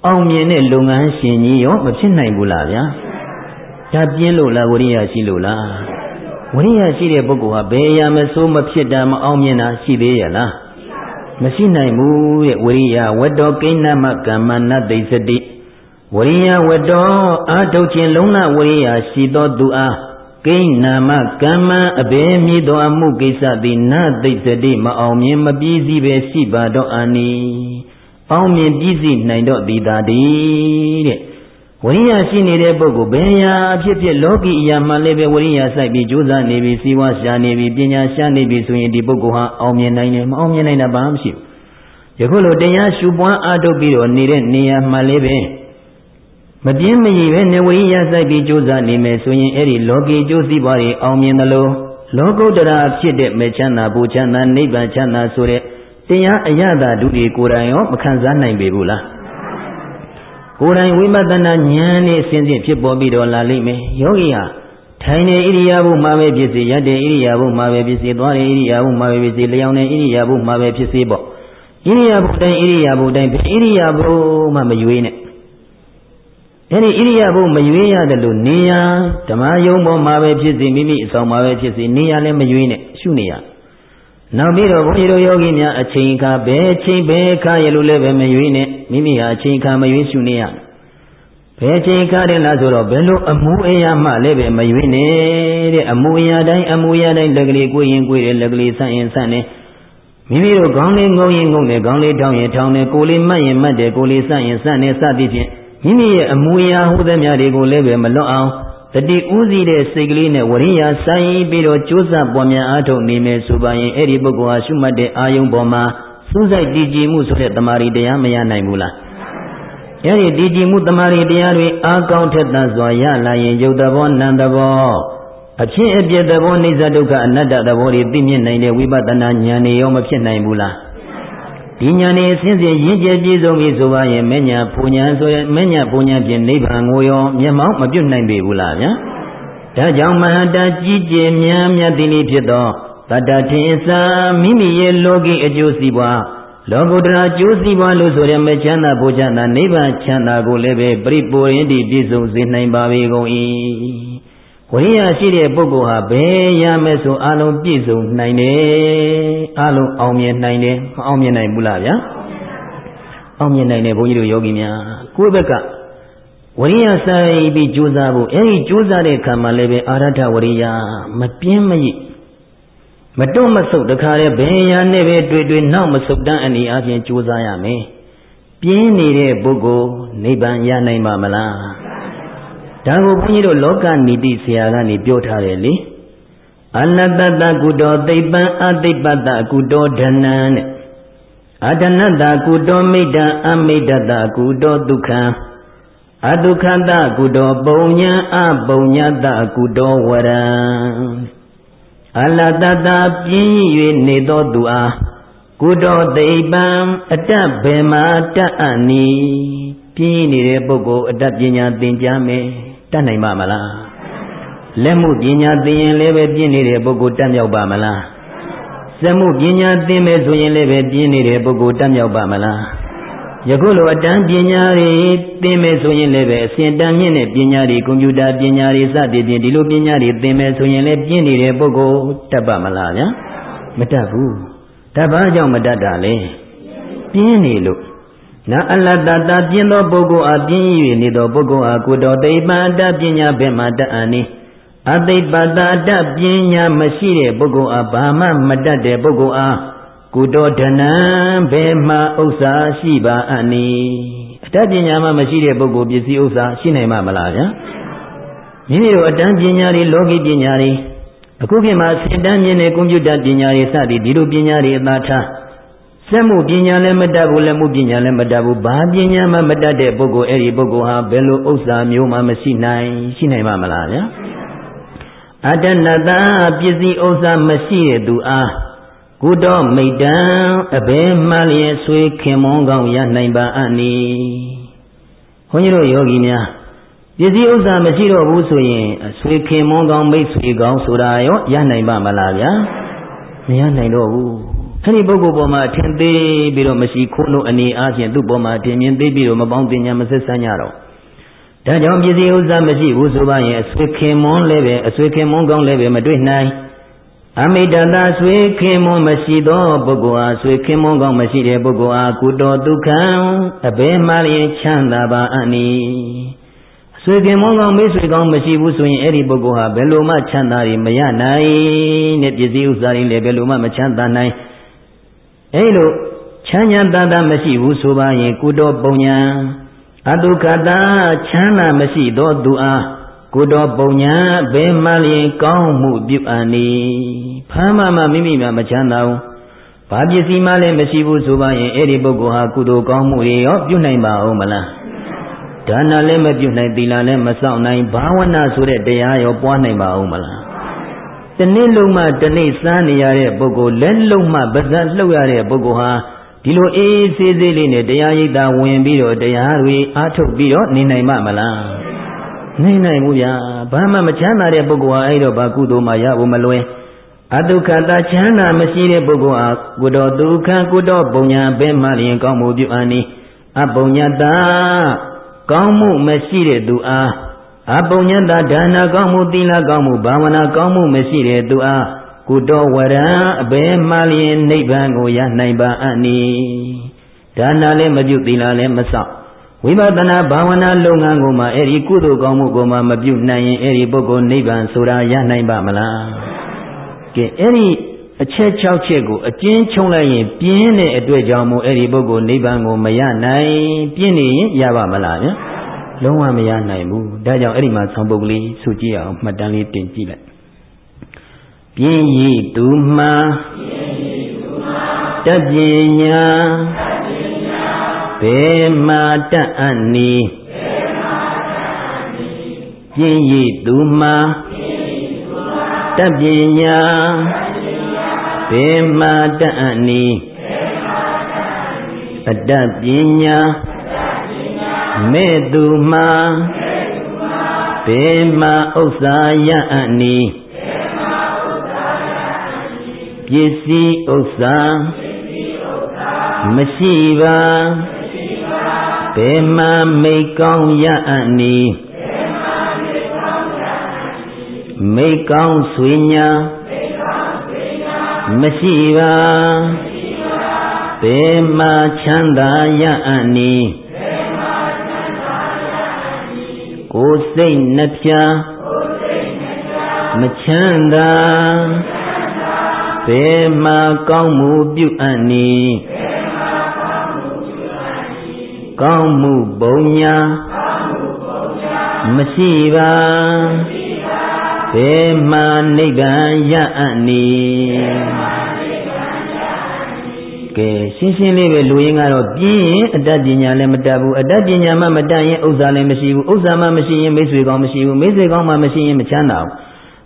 အောင်မြင်တဲ့လုပ်ငန်းရှင်ကြီးရောမဖြစ်နိုင်ဘူးလားဗျာဒါပြင်းလို့လားဝိရိယရှိလို့လားဝိရိယရှိတဲ့ပုဂ္ဂိုလ်ဟာဘယ်အရာမဆိုးမဖြစ်တာမအောင်မြင်တာရှိသေးရဲ့လားမရှိနိုင်ဘူးတဲ့ဝိရိယဝတ္တောကိဏမကမ္မနတိစတိ ဝရိယဝတ္တောအာထုတ်ခြင်းလုံးလဝရိယရှိသောသူအားကိဏ္ဏမကမ္မအဘယ်မည်သောအမှုကိစ္စသည်နသိစတိမအောင်မြင်မပြီးစီပဲရှိပါတော့အာနိအောင်မြင်ပြီးစီနိုင်တော့သည်သာတည်းတဲ့ဝိရိယရှိနေတဲ့ပုဂ္ဂိုလ်ဘယ်ရာဖြစ်ဖြစ်လောကီအရာမှလည်းပဲဝိရိယစိုက်ပြီးကြိုးစားနေပြီးစီးပွားရှာနေပြီးပညာရှာနေပြီးဆိုရင်ဒီပုဂ္ဂိုလ်ဟာအောင်မြင်နိုင်တယ်မအောင်မြင်နိုင်တာဘာမှမရှိဘူးယခုလိုတရားရှုပွားအားထုတ်ပြီးတော့နေတဲ့နေရာမှလည်းပဲ မပြင်းမရည်ပဲနေဝိရဆိုင်ပြီးကြိုးစားနေမယ်ဆိုရင်အဲ့ဒီလောကီကျိုးစည်းပွားတွေအောင်မြင်သလိုလောကုတ္တရာဖြစ်တဲ့မေချမ်းသာပူချမ်းသာနိဗ္ဗာန်ချမ်းသာဆိုတဲ့တရားအရသာဒုတွေကိုယ်တိုင်ရောမခံစားနိုင်ပေဘူးလားကိုယ်တိုင်ဝိပဿနာဉာဏ်နဲ့အစဉ်စဉ်ဖြစ်ပေါ်ပြီးတော့လာလိမ့်မယ်ယောဂီဟာထိုင်နေဣရိယာပုမှာပဲဖြစ်စေရတဲ့ဣရိယာပုမှာပဲဖြစ်စေသွားတဲ့ဣရိယာပုမှာပဲဖြစ်စေလျောင်းတဲ့ဣရိယာပုမှာပဲဖြစ်စေပေါ့ဣရိယာပုတိုင်းဣရိယာပုတိုင်းဣရိယာပုမှမရွေးနဲ့ အဲ့ဒီဣရိယာပုမရွေးရတယ်လို့နေရဓမ္မယုံပေါ်မှာပဲဖြစ်စေမိမိအဆောင်မှာပဲဖြစ်စေနေရလည်းမရွေးနဲ့ရှုနေရနောက်ပြီးတော့ဘုန်းကြီးတို့ယောဂီများအချိန်ခါဘယ်ချိန်ဘယ်ခါရလို့လည်းပဲမရွေးနဲ့မိမိဟာအချိန်ခါမရွေးရှုနေရဘယ်ချိန်ခါတယ်လားဆိုတော့ဘယ်လိုအမှုအရာမှလည်းပဲမရွေးနဲ့တဲ့အမှုအရာတိုင်းအမှုအရာတိုင်းလက်ကလေးကိုရင်ကိုယ်တယ်လက်ကလေးဆန့်ရင်ဆန့်တယ်မိမိတို့ခေါင်းလေးငုံရင်ငုံတယ်ခေါင်းလေးထောင်းရင်ထောင်းတယ်ကိုယ်လေးမှတ်ရင်မှတ်တယ်ကိုယ်လေးဆန့်ရင်ဆန့်တယ်စသည်ဖြင့် မိမိရဲ့အမူအရာဟူသည်များတွေကိုလည်းပဲမလွတ်အောင်တတိဥစည်းတဲ့စိတ်ကလေးနဲ့ဝရိယဆိုင်ပြီးတော့ကြိုးစားပွားများအားထုတ်နေမယ်ဆိုပါရင်အဲ့ဒီပုဂ္ဂိုလ်ဟာရှုမှတ်တဲ့အာယုံပေါ်မှာစူးစိုက်တည်ကြည်မှုဆိုတဲ့တမာရီတရားမရနိုင်ဘူးလားအဲ့ဒီတည်ကြည်မှုတမာရီတရားတွေအာကောင်းထက်သန်စွာရလာရင်ယုတ်တဘောနံတဘောအဖြစ်အပျက်သဘောနိစ္စဒုက္ခအနတ္တသဘောတွေသိမြင်နိုင်တဲ့ဝိပဿနာဉာဏ်တွေရောမဖြစ်နိုင်ဘူးလား ဒီညာနေအစဉ်စဉ်ရင့်ကျက်ပြည့်စုံပြီဆိုပါရင်မညာပူညာဆိုရင်မညာပူညာဖြင့်နိဗ္ဗာန်ကိုရောမျက်မှောက်မပြုတ်နိုင်ပေဘူးလားဗျာဒါကြောင့်မဟာတကြီးကျယ်မြတ်မြတ်တိနိဖြစ်သောတတ္တထင်စာမိမိရဲ့လောကီအကျိုးစီးပွားလောကုတ္တရာအကျိုးစီးပွားလို့ဆိုရမယ့်ချမ်းသာပူချမ်းသာနိဗ္ဗာန်ချမ်းသာကိုလည်းပဲပရိပူရင်တည်ပြည့်စုံစေနိုင်ပါပေကုန်၏ ဝိရိယရှိတဲ့ပုဂ္ဂိုလ်ဟာဘယ်ရမယ်ဆိုအလုံးပြည့်စုံနိုင်တယ်အလုံးအောင်မြင်နိုင်တယ်မအောင်မြင်နိုင်ဘူးလားဗျာအောင်မြင်နိုင်တယ်ဘုန်းကြီးတို့ယောဂီများကိုယ့်ဘက်ကဝရိယဆိုင်ပြီးကြိုးစားဖို့အဲဒီကြိုးစားတဲ့ခံမှာလည်းပဲအာရထဝရိယမပြင်းမရစ်မတွန့်မဆုတ်တခါတည်းဘယ်ရနဲ့ပဲတွေ့တွေ့နောက်မဆုတ်တန်းအနေအချင်းကြိုးစားရမယ်ပြင်းနေတဲ့ပုဂ္ဂိုလ်နိဗ္ဗာန်ရနိုင်ပါမလား ဒါကိုဘုန်းကြီးတို့လောကနီတိဆရာကနေပြောထားတယ်လေအနတ္တတကုတောသိပ္ပံအသိပ္ပတကုတောဒဏံတဲ့အဒနတကုတောမိတ္တအမိတ္တကုတောဒုက္ခံအဒုက္ခတကုတောပုံညာအပုံညာတကုတောဝရံအလတတပြင်း၍နေသောသူအားကုတောသိပ္ပံအတ္တဘေမအတ္တအနိပြင်းနေတဲ့ပုဂ္ဂိုလ်အတ္တပညာသင်ကြားမယ် တတ်နိုင်ပါမလားလက်မှုပညာသိရင်လည်းပဲပြည့်နေတဲ့ပုဂ္ဂိုလ်တတ်မြောက်ပါမလားစစက်မှုပညာသင်မယ်ဆိုရင်လည်းပဲပြင်းနေတဲ့ပုဂ္ဂိုလ်တတ်မြောက်ပါမလားယခုလိုအတန်းပညာတွေသင်မယ်ဆိုရင်လည်းပဲအစဉ်တန်းမြင့်တဲ့ပညာတွေကွန်ပျူတာပညာတွေစသည်ဖြင့်ဒီလိုပညာတွေသင်မယ်ဆိုရင်လည်းပြင်းနေတဲ့ပုဂ္ဂိုလ်တတ်ပါမလားဗျာမတတ်ဘူးတတ်ပါကြောင့်မတတ်တာလေပြင်းနေလို့ နာအလတ္တတာပြင်းသောပုဂ္ဂိုလ်အားပြင်း၍နေသောပုဂ္ဂိုလ်အားကိုတော်သိပ္ပံတတ်ပညာဘယ်မှာတတ်အံ့နည်းအသိပတ္တာတပညာမရှိတဲ့ပုဂ္ဂိုလ်အားဘာမှမတတ်တဲ့ပုဂ္ဂိုလ်အားကုတောဒနံဘယ်မှာဥစ္စာရှိပါအနိအတတ်ပညာမှမရှိတဲ့ပုဂ္ဂိုလ်ပစ္စည်းဥစ္စာရှိနိုင်မှာမလားဗျာမိမိတို့အတန်းပညာတွေလောကီပညာတွေအခုခေတ်မှာစင်တန်းမြင်တဲ့ကွန်ပျူတာပညာတွေစသည်ဒီလိုပညာတွေအသာထား စက်မှုပညာလည်းမတတ်ဘူးလက်မှုပညာလည်းမတတ်ဘူးဘာပညာမှမတတ်တဲ့ပုဂ္ဂိုလ်အဲ့ဒီပုဂ္ဂိုလ်ဟာဘယ်လိုဥစ္စာမျိုးမှမရှိနိုင်ရှိနိုင်မှာမလားဗျာအတ္တနတပစ္စည်းဥစ္စာမရှိတဲ့သူအားကုတော်မိတ်တံအဘယ်မှလျက်ဆွေခင်မွန်ကောင်းရနိုင်ပါအနိခွန်ကြီးတို့ယောဂီများပစ္စည်းဥစ္စာမရှိတော့ဘူးဆိုရင်ဆွေခင်မွန်ကောင်းမိတ်ဆွေကောင်းဆိုတာရောရနိုင်ပါမလားဗျာမရနိုင်တော့ဘူး အဲ့ဒီပုဂ္ဂိုလ်ပေါ်မှာထင်သေးပြီးတော့မရှိခိုးလို့အနေအားဖြင့်သူ့ပေါ်မှာထင်မြင်သေးပြီးတော့မပေါင်းတင်ညာမဆက်ဆန်းကြတော့ဒါကြောင့်ပစ္စည်းဥစ္စာမရှိဘူးဆိုပါရင်အဆွေခင်မွန်းလည်းပဲအဆွေခင်မွန်းကောင်းလည်းပဲမတွေ့နိုင်အမိတတဆွေခင်မွန်းမရှိသောပုဂ္ဂိုလ်အားဆွေခင်မွန်းကောင်းမရှိတဲ့ပုဂ္ဂိုလ်အားကုတော်ဒုက္ခံအဘယ်မှလည်းချမ်းသာပါအနိဆွေခင်မွန်းကောင်းမိတ်ဆွေကောင်းမရှိဘူးဆိုရင်အဲ့ဒီပုဂ္ဂိုလ်ဟာဘယ်လိုမှချမ်းသာရမရနိုင်တဲ့ပစ္စည်းဥစ္စာတွေလည်းဘယ်လိုမှမချမ်းသာနိုင် အဲ့လိုချမ်းသာတာမရှိဘူးဆိုပါရင်ကုတော်ပုံညာအတုခတာချမ်းသာမရှိသောသူအားကိုတော်ပုံညာဘယ်မှလျင်ကောင်းမှုပြုအပ်နေဖမ်းမှမှမိမိမှမချမ်းသာဘူးဘာပစ္စည်းမှလည်းမရှိဘူးဆိုပါရင်အဲ့ဒီပုဂ္ဂိုလ်ဟာကုသိုလ်ကောင်းမှုတွေရောပြုနိုင်ပါဦးမလားဒါနလည်းမပြုနိုင်သီလလည်းမစောင့်နိုင်ဘာဝနာဆိုတဲ့တရားရောပွားနိုင်ပါဦးမလား တနေ့လုံးမှတနေ့စားနေရတဲ့ပုဂ္ဂိုလ်လက်လုံးမှပါးစပ်လှုပ်ရတဲ့ပုဂ္ဂိုလ်ဟာဒီလိုအေးအေးဆေးဆေးလေးနဲ့တရားရိပ်သာဝင်ပြီးတော့တရားတွေအားထုတ်ပြီးတော့နေနိုင်မှာမလားနေနိုင်ဘူးဗျာဘာမှမချမ်းသာတဲ့ပုဂ္ဂိုလ်ဟာအဲ့တော့ဘာကုသိုလ်မှရဖို့မလွယ်အတုခတာချမ်းသာမရှိတဲ့ပုဂ္ဂိုလ်ဟာကုတော်ဒုက္ခကုတော်ပုံညာဘယ်မှလျင်ကောင်းမှုပြုအပ်နီအပုံညာတာကောင်းမှုမရှိတဲ့သူအား အပုံညာတာဒါနကောင်းမှုသီလကောင်းမှုဘာဝနာကောင်းမှုမရှိတဲ့သူအားကုတောဝရံအဘယ်မှလျင်နိဗ္ဗာန်ကိုရနိုင်ပါအနိဒါနလည်းမပြုသီလလည်းမဆောက်ဝိပဿနာဘာဝနာလုပ်ငန်းကိုမှအဲ့ဒီကုသိုလ်ကောင်းမှုကိုမှမပြုနိုင်ရင်အဲ့ဒီပုဂ္ဂိုလ်နိဗ္ဗာန်ဆိုတာရနိုင်ပါမလားကဲအဲ့ဒီအချက်၆ချက်ကိုအကျဉ်းချုံလိုက်ရင်ပြင်းတဲ့အတွက်ကြောင့်မို့အဲ့ဒီပုဂ္ဂိုလ်နိဗ္ဗာန်ကိုမရနိုင်ပြင်းနေရင်ရပါမလားဗျာ လုံးဝမရနိုင်ဘူးဒါကြောင့်အဲ့ဒီမှာဆောင်းပုဒ်ကလေးဆိုကြည့်အောင်မှတ်တမ်းလေးတင်ကြည့်လိုက်ပြင်းရည်သူမှတတ်ပညာဘယ်မှာတတ်အပ်နီပြင်းရည်သူမှတတ်ပညာဘယ်မှာတတ်အပ်နီအတ္တပညာ မဲ့သူမှဘယ်မှာဥစ္စာရအပ်နီပစ္စည်းဥစ္စာမရှိပါဘယ်မှမိတ်ကောင်းရအပ်နီမိတ်ကောင်းဆွေညာမရှိပါဘယ်မှချမ်းသာရအပ်နီ ကိုယ်စိတ်နှပြမချမ်းသာဘယ်မှာကောင်းမှုပြုအပ်နည်းကောင်းမှုပုံညာမရှိပါဘယ်မှာနိဗ္ဗာန်ရအပ်နည်း ကဲရှင်းရှင်းလေးပဲလူရင်းကတော့ပြင်းရင်အတတ်ပညာလည်းမတတ်ဘူးအတတ်ပညာမှမတတ်ရင်ဥစ္စာလည်းမရှိဘူးဥစ္စာမှမရှိရင်မိတ်ဆွေကောင်းမရှိဘူးမိတ်ဆွေကောင်းမှမရှိရင်မချမ်းသာဘူး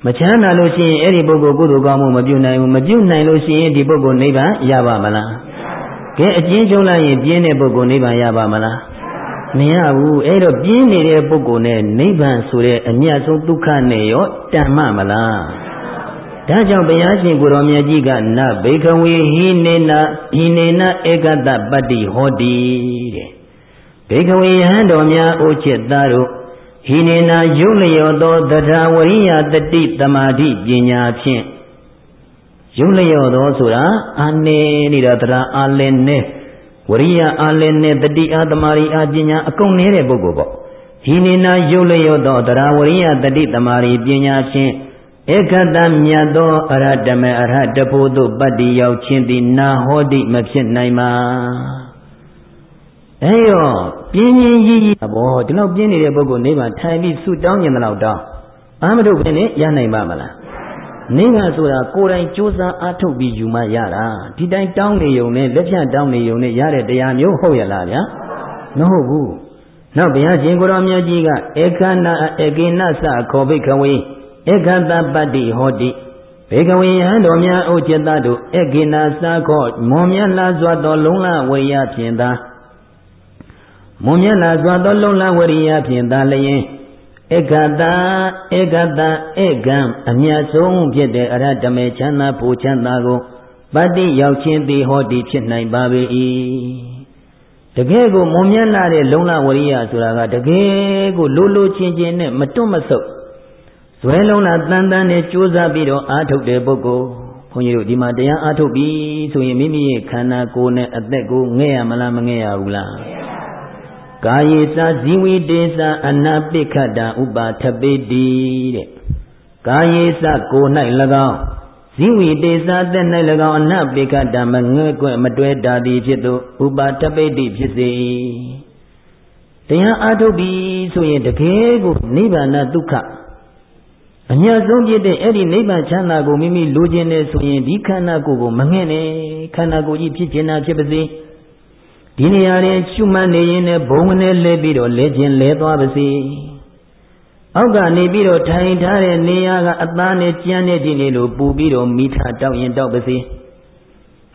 မချမ်းသာလို့ရှိရင်အဲ့ဒီပုဂ္ဂိုလ်ကုသိုလ်ကောင်းမှုမပြုနိုင်ဘူးမပြုနိုင်လို့ရှိရင်ဒီပုဂ္ဂိုလ်နိဗ္ဗာန်ရပါမလားကဲအကျဉ်းချုပ်လိုက်ရင်ပြင်းတဲ့ပုဂ္ဂိုလ်နိဗ္ဗာန်ရပါမလားမရဘူးအဲ့တော့ပြင်းနေတဲ့ပုဂ္ဂိုလ်နဲ့နိဗ္ဗာန်ဆိုတဲ့အမြတ်ဆုံးဒုက္ခနဲ့ရောတန်မှမလားမ ဒါကြောင့်ဘုရားရှင်ကိုရောမြတ်ကြီးကနဘေခဝေဟိနေနဟိနေနဧကတပတ္တိဟောတိတဲ့ဘေခဝေယဟန်တော်များအိုချစ်သားတို့ဟိနေနာယုလျောသောတရားဝရိယတတိတမာတိပညာဖြင့်ယုလျောသောဆိုတာအာနေနေတာတရားအာလင်းနေဝရိယအာလင်းနေတတိအာသမารီအာပညာအကုန်နေတဲ့ပုဂ္ဂိုလ်ပေါ့ဟိနေနာယုလျောသောတရားဝရိယတတိတမာရီပညာဖြင့် ဧကတမြတ်သောအရဟတမေအရဟတဖို့သို့ပတ္တိရောက်ခြင်းသည်နာဟောတိမဖြစ်နိုင်ပါအဲရောပြင်းပြင်းကြီးကြီးဘောဒီလောက်ပြင်းနေတဲ့ပုဂ္ဂိုလ်နိဗ္ဗာန်ထိုင်ပြီးဆုတောင်းကျင်တဲ့လောက်တောင်းအာမထုတ်ဘယ်နဲ့ရနိုင်ပါမလားနိဗ္ဗာန်ဆိုတာကိုယ်တိုင်ကြိုးစားအားထုတ်ပြီးယူမှရတာဒီတိုင်းတောင်းနေုံနဲ့လက်ဖြတ်တောင်းနေုံနဲ့ရတဲ့တရားမျိုးဟုတ်ရလားဗျာမဟုတ်ဘူးနောက်ဘုရားရှင်ကိုရောမြတ်ကြီးကဧကနာဧကိနသခောဘိခဝေ ဧကတပတ္တိဟောတိဘေကဝေယံတော်များအိုจิตတို့ဧကိနာသခောမွန်မြတ်လာစွာသောလုံလဝေယဖြင့်သာမွန်မြတ်လာစွာသောလုံလဝရိယဖြင့်သာလျင်ဧကတာဧကတာဧကံအမြတ်ဆုံးဖြစ်တဲ့အရဟတမေချမ်းသာပူချမ်းသာကိုပတ္တိရောက်ခြင်းသည်ဟောတိဖြစ်နိုင်ပါ၏တကယ်ကိုမွန်မြတ်လာတဲ့လုံလဝရိယဆိုတာကတကယ်ကိုလိုလိုချင်းချင်းနဲ့မတွတ်မဆုပ် ဇွဲလုံးလာတန်တန်နဲ့ကြိုးစားပြီးတော့အားထုတ်တဲ့ပုဂ္ဂိုလ်ဘုန်းကြီးတို့ဒီမှာတရားအားထုတ်ပြီဆိုရင်မိမိရဲ့ခန္ဓာကိုယ်နဲ့အသက်ကိုငဲ့ရမလားမငဲ့ရဘူးလားကာယေသဇီဝိတေသအနာပိခတံဥပါထပေတိတဲ့ကာယေသကို၌၎င်းဇိဝိတေသာသက်၌၎င်းအနပိကတမငဲ့ကွမတွဲတာသည်ဖြစ်သောဥပါတပိတိဖြစ်စေတရားအားထုတ်ပြီးဆိုရင်တကယ်ကိုနိဗ္ဗာန်ဒုက္ခ အမြတ်ဆုံးဖြစ်တဲ့အဲ့ဒီနိဗ္ဗာန်ချမ်းသာကိုမိမိလိုချင်တယ်ဆိုရင်ဒီခန္ဓာကိုယ်ကိုမငဲ့နဲ့ခန္ဓာကိုယ်ကြီးဖြစ်ချင်တာဖြစ်ပါစေဒီနေရာရင်ရှုမှတ်နေရင်လည်းဘုံနဲ့လဲပြီးတော့လဲခြင်းလဲသွားပါစေအောက်ကနေပြီးတော့ထိုင်ထားတဲ့နေရာကအသားနဲ့ကြမ်းတဲ့ဒီနေလို့ပူပြီးတော့မိထတောက်ရင်တောက်ပါစေ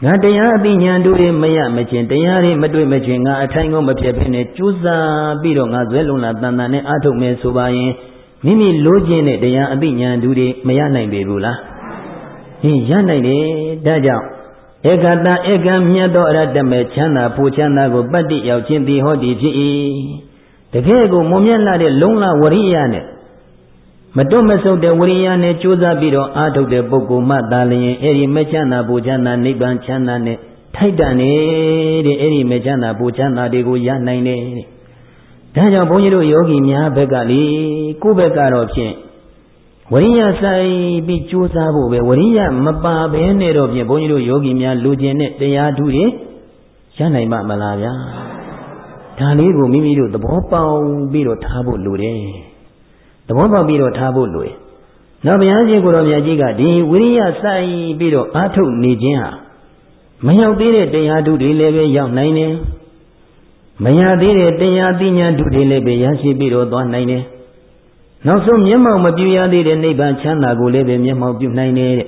ငါတရားအသိဉာဏ်တို့တွေမရမချင်းတရားတွေမတွေ့မချင်းငါအထိုင်ကိုမဖြစ်ဖြစ်နဲ့ကြိုးစားပြီးတော့ငါဇွဲလုံးလာတန်တန်နဲ့အားထုတ်မယ်ဆိုပါရင် မိမိလိုချင်တဲ့တရားအသိဉာဏ်တို့တွေမရနိုင်ပေဘူးလားဟင်ရနိုင်တယ်ဒါကြောင့်ဧကတဧကံမြတ်သောအရတ္တမေချမ်းသာပူချမ်းသာကိုပတ္တိရောက်ခြင်းသည်ဟောဒီဖြစ်၏တကယ်ကိုမွန်မြတ်လာတဲ့လုံလဝရိယနဲ့မတွတ်မဆုတ်တဲ့ဝရိယနဲ့ကြိုးစားပြီးတော့အားထုတ်တဲ့ပုဂ္ဂိုလ်မှသာလျင်အဲ့ဒီမချမ်းသာပူချမ်းသာနိဗ္ဗာန်ချမ်းသာနဲ့ထိုက်တန်နေတဲ့အဲ့ဒီမချမ်းသာပူချမ်းသာတွေကိုရနိုင်တယ်တဲ့ ဒါကြောင့်ဘုန်းကြီးတို့ယောဂီများဘက်ကလေကိုယ့်ဘက်ကတော့ဖြင့်ဝရိယဆိုင်ပြီးကြိုးစားဖို့ပဲဝရိယမပါဘဲနဲ့တော့ဖြင့်ဘုန်းကြီးတို့ယောဂီများလူကျင်တဲ့တရားဓုတွေရနိုင်မှာမလားဗျာဒါလေးကိုမိမိတို့သဘောပေါက်ပြီးတော့ထားဖို့လိုတယ်သဘောပေါက်ပြီးတော့ထားဖို့လိုတယ်နောက်ဘုရားရှင်ကိုတော်မြတ်ကြီးကဒီဝိရိယစိုက်ပြီးတော့အာထုတ်နေခြင်းဟာမရောက်သေးတဲ့တရားဓုတွေလည်းပဲရောက်နိုင်တယ် မရသေးတဲ့တရားသိညာဓုတွေလည်းပဲရရှိပြီးတော့သွားနိုင်တယ်နောက်ဆုံးမျက်မှောက်မပြူရသေးတဲ့နိဗ္ဗာန်ချမ်းသာကိုလည်းပဲမျက်မှောက်ပြုနိုင်တယ်တဲ့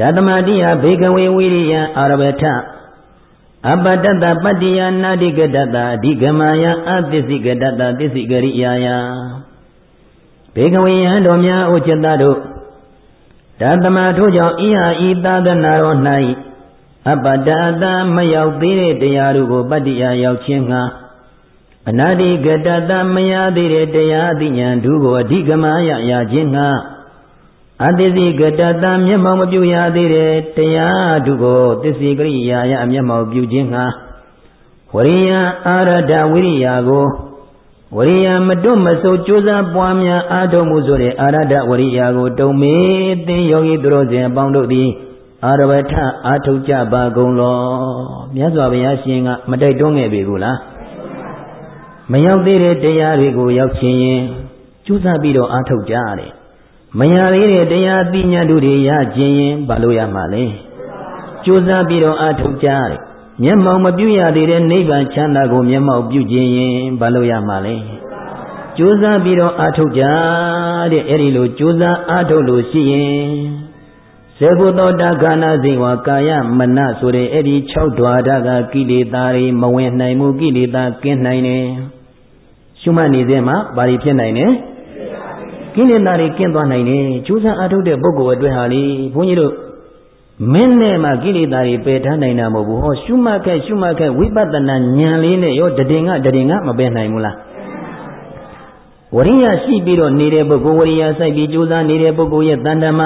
ဓတမတိယဘေကဝေဝိရိယအာရဘထအပတတပတ္တိယနာတိကတတအဓိကမယအသစ္စည်းကတတသစ္စည်းကရိယာယဘေကဝေယံတော်များအိုจิตတို့ဓတမထို့ကြောင့်ဤဟာဤသာသနာတော်၌ အပတတမရောက်သေးတဲ့တရားတို့ကိုပတ္တိယရောက်ခြင်းငှာအနာတိကတတမရသေးတဲ့တရားအသိဉာဏ်ဒုကိုအဓိကမယရခြင်းငှာအတ္တိကတတမျက်မှောက်မပြုရသေးတဲ့တရားတုကိုသစ္စေကရိယာယမျက်မှောက်ပြုခြင်းငှာဝရိယအာရဒဝိရိယကိုဝရိယမတွတ်မဆုပ်ကြိုးစားပွားများအားထုတ်မှုဆိုတဲ့အာရဒဝရိယကိုတုံမေသင်ယောဂီသူတို့စဉ်အပေါင်းတို့သည် အာရဝထအားထုတ်ကြပါကုန်လောမြတ်စွာဘုရားရှင်ကမတိုက်တွန်းခဲ့ပြီကူလားမရောက်သေးတဲ့တရားတွေကိုရောက်ခြင်းရင်ကြိုးစားပြီးတော့အားထုတ်ကြရတယ်မရသေးတဲ့တရားသိညာတို့တွေရခြင်းရင်ဘာလို့ရမှာလဲကြိုးစားပြီးတော့အားထုတ်ကြရတယ်မျက်မှောက်မပြုရသေးတဲ့နိဗ္ဗာန်ချမ်းသာကိုမျက်မှောက်ပြုခြင်းရင်ဘာလို့ရမှာလဲကြိုးစားပြီးတော့အားထုတ်ကြတဲ့အဲ့ဒီလိုကြိုးစားအားထုတ်လို့ရှိရင် သေဘုသောတာခန္ဓာစိဝါကာယမနဆိုတဲ့အဲ့ဒီ6ဓွာရကကိလေသာတွေမဝင်နိုင်မှုကိလေသာကင်းနိုင်တယ်ရှုမှတ်နေစေမှာဘာတွေဖြစ်နိုင်လဲကိလေသာတွေကင်းသွားနိုင်တယ်ကြိုးစားအားထုတ်တဲ့ပုဂ္ဂိုလ်အတွက်ဟာလေဘုန်းကြီးတို့မင်းနဲ့မှကိလေသာတွေပယ်ထားနိုင်တာမဟုတ်ဘူးဟောရှုမှတ်ခဲ့ရှုမှတ်ခဲ့ဝိပဿနာဉာဏ်လေးနဲ့ရောတည်ငါတည်ငါမပယ်နိုင်ဘူးလားဝရိယရှိပြီးတော့နေတဲ့ပုဂ္ဂိုလ်ဝရိယစိုက်ပြီးကြိုးစားနေတဲ့ပုဂ္ဂိုလ်ရဲ့တန်တမ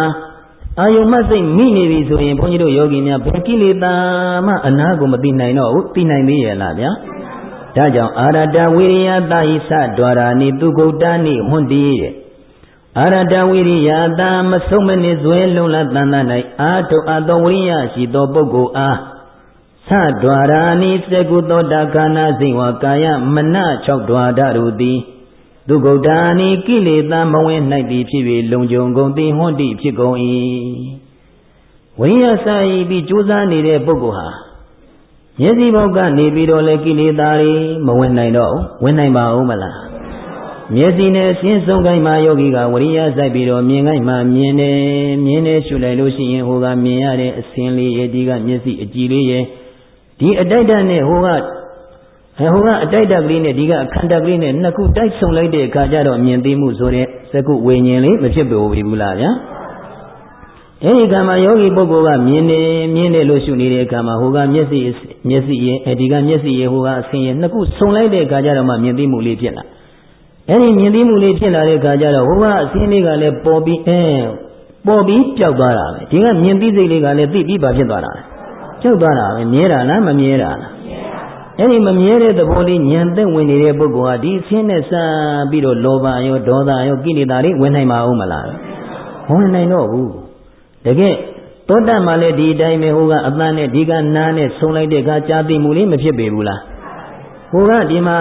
အာယုံမစိတ်မိနေပြီဆိုရင်ဘုန်းကြီးတို့ယောဂီများဘယ်ကိလေသာမှအနာကိုမသိနိုင်တော့ဘူးသိနိုင်သေးရဲ့လားဗျာဒါကြောင့်အာရတဝိရိယတာဟိသဒွါရာနိသူဂုတ်တာနိဟွန်တိရဲ့အာရတဝိရိယတာမဆုံးမနစ်ဇွဲလုံးလတန်တ၌အာထုအပ်သောဝိရိယရှိသောပုဂ္ဂိုလ်အားသဒွါရာနိသကုသောတာခန္ဓာစိတ်ဝါကာယမန၆ဒွါဒရုတိ သူဂုတ်တာနိကိလေသာမဝင်၌သည်ဖြစ်၍လုံခြုံကုန်သည်ဟွန်တိဖြစ်ကုန်၏ဝိရိယစာဤပြီးကြိုးစားနေတဲ့ပုဂ္ဂိုလ်ဟာမျက်စိဘောက်ကနေပြီးတော့လေကိလေသာတွေမဝင်နိုင်တော့ဝင်နိုင်ပါဦးမလားမျက်စိနဲ့ရှင်းဆုံးကိုင်းမှာယောဂီကဝရိယစိုက်ပြီးတော့မြင်ကိုင်းမှာမြင်တယ်မြင်တယ်ရှုလိုက်လို့ရှိရင်ဟိုကမြင်ရတဲ့အစင်းလေးရဲ့ဒီကမျက်စိအကြည့်လေးရဲ့ဒီအတိုက်တနဲ့ဟိုက ဟိုကအတိုက်တကလေးနဲ့ဒီကအခန္ဓာကလေးနဲ့နှစ်ခုတိုက်ဆုံလိုက်တဲ့အခါကျတော့မြင်သိမှုဆိုတဲ့စကုဝိညာဉ်လေးမဖြစ်ပေါ်ဘူးလားဗျာအဲဒီကံမှာယောဂီပုဂ္ဂိုလ်ကမြင်နေမြင်တယ်လို့ရှုနေတဲ့အခါမှာဟိုကမျက်စိမျက်စိရဲ့အဲဒီကမျက်စိရဲ့ဟိုကအဆင်းရဲ့နှစ်ခုဆုံလိုက်တဲ့အခါကျတော့မှမြင်သိမှုလေးဖြစ်လာအဲဒီမြင်သိမှုလေးဖြစ်လာတဲ့အခါကျတော့ဟိုကအဆင်းလေးကလည်းပေါ်ပြီးအဲပေါ်ပြီးပျောက်သွားတာပဲဒီကမြင်သိစိတ်လေးကလည်းသိပြီးပါဖြစ်သွားတာပျောက်သွားတာပဲမြဲတာလားမမြဲတာလား အဲ့ဒီမမြဲတဲ့သဘောလေးညံသက်ဝင်နေတဲ့ပုဂ္ဂိုလ်ဟာဒီဆင်းနဲ့စပြီးတော့လောဘရောဒေါသရောကိလေသာတွေဝင်နိုင်ပါဦးမလားဝင်နိုင်တော့ဘူးတကယ်သောတမှာလည်းဒီအတိုင်းပဲဟိုကအပန်းနဲ့ဒီကနားနဲ့ဆုံလိုက်တဲ့အခါကြာသိမှုလေးမဖြစ်ပေဘူးလားဟိုကဒီမှာ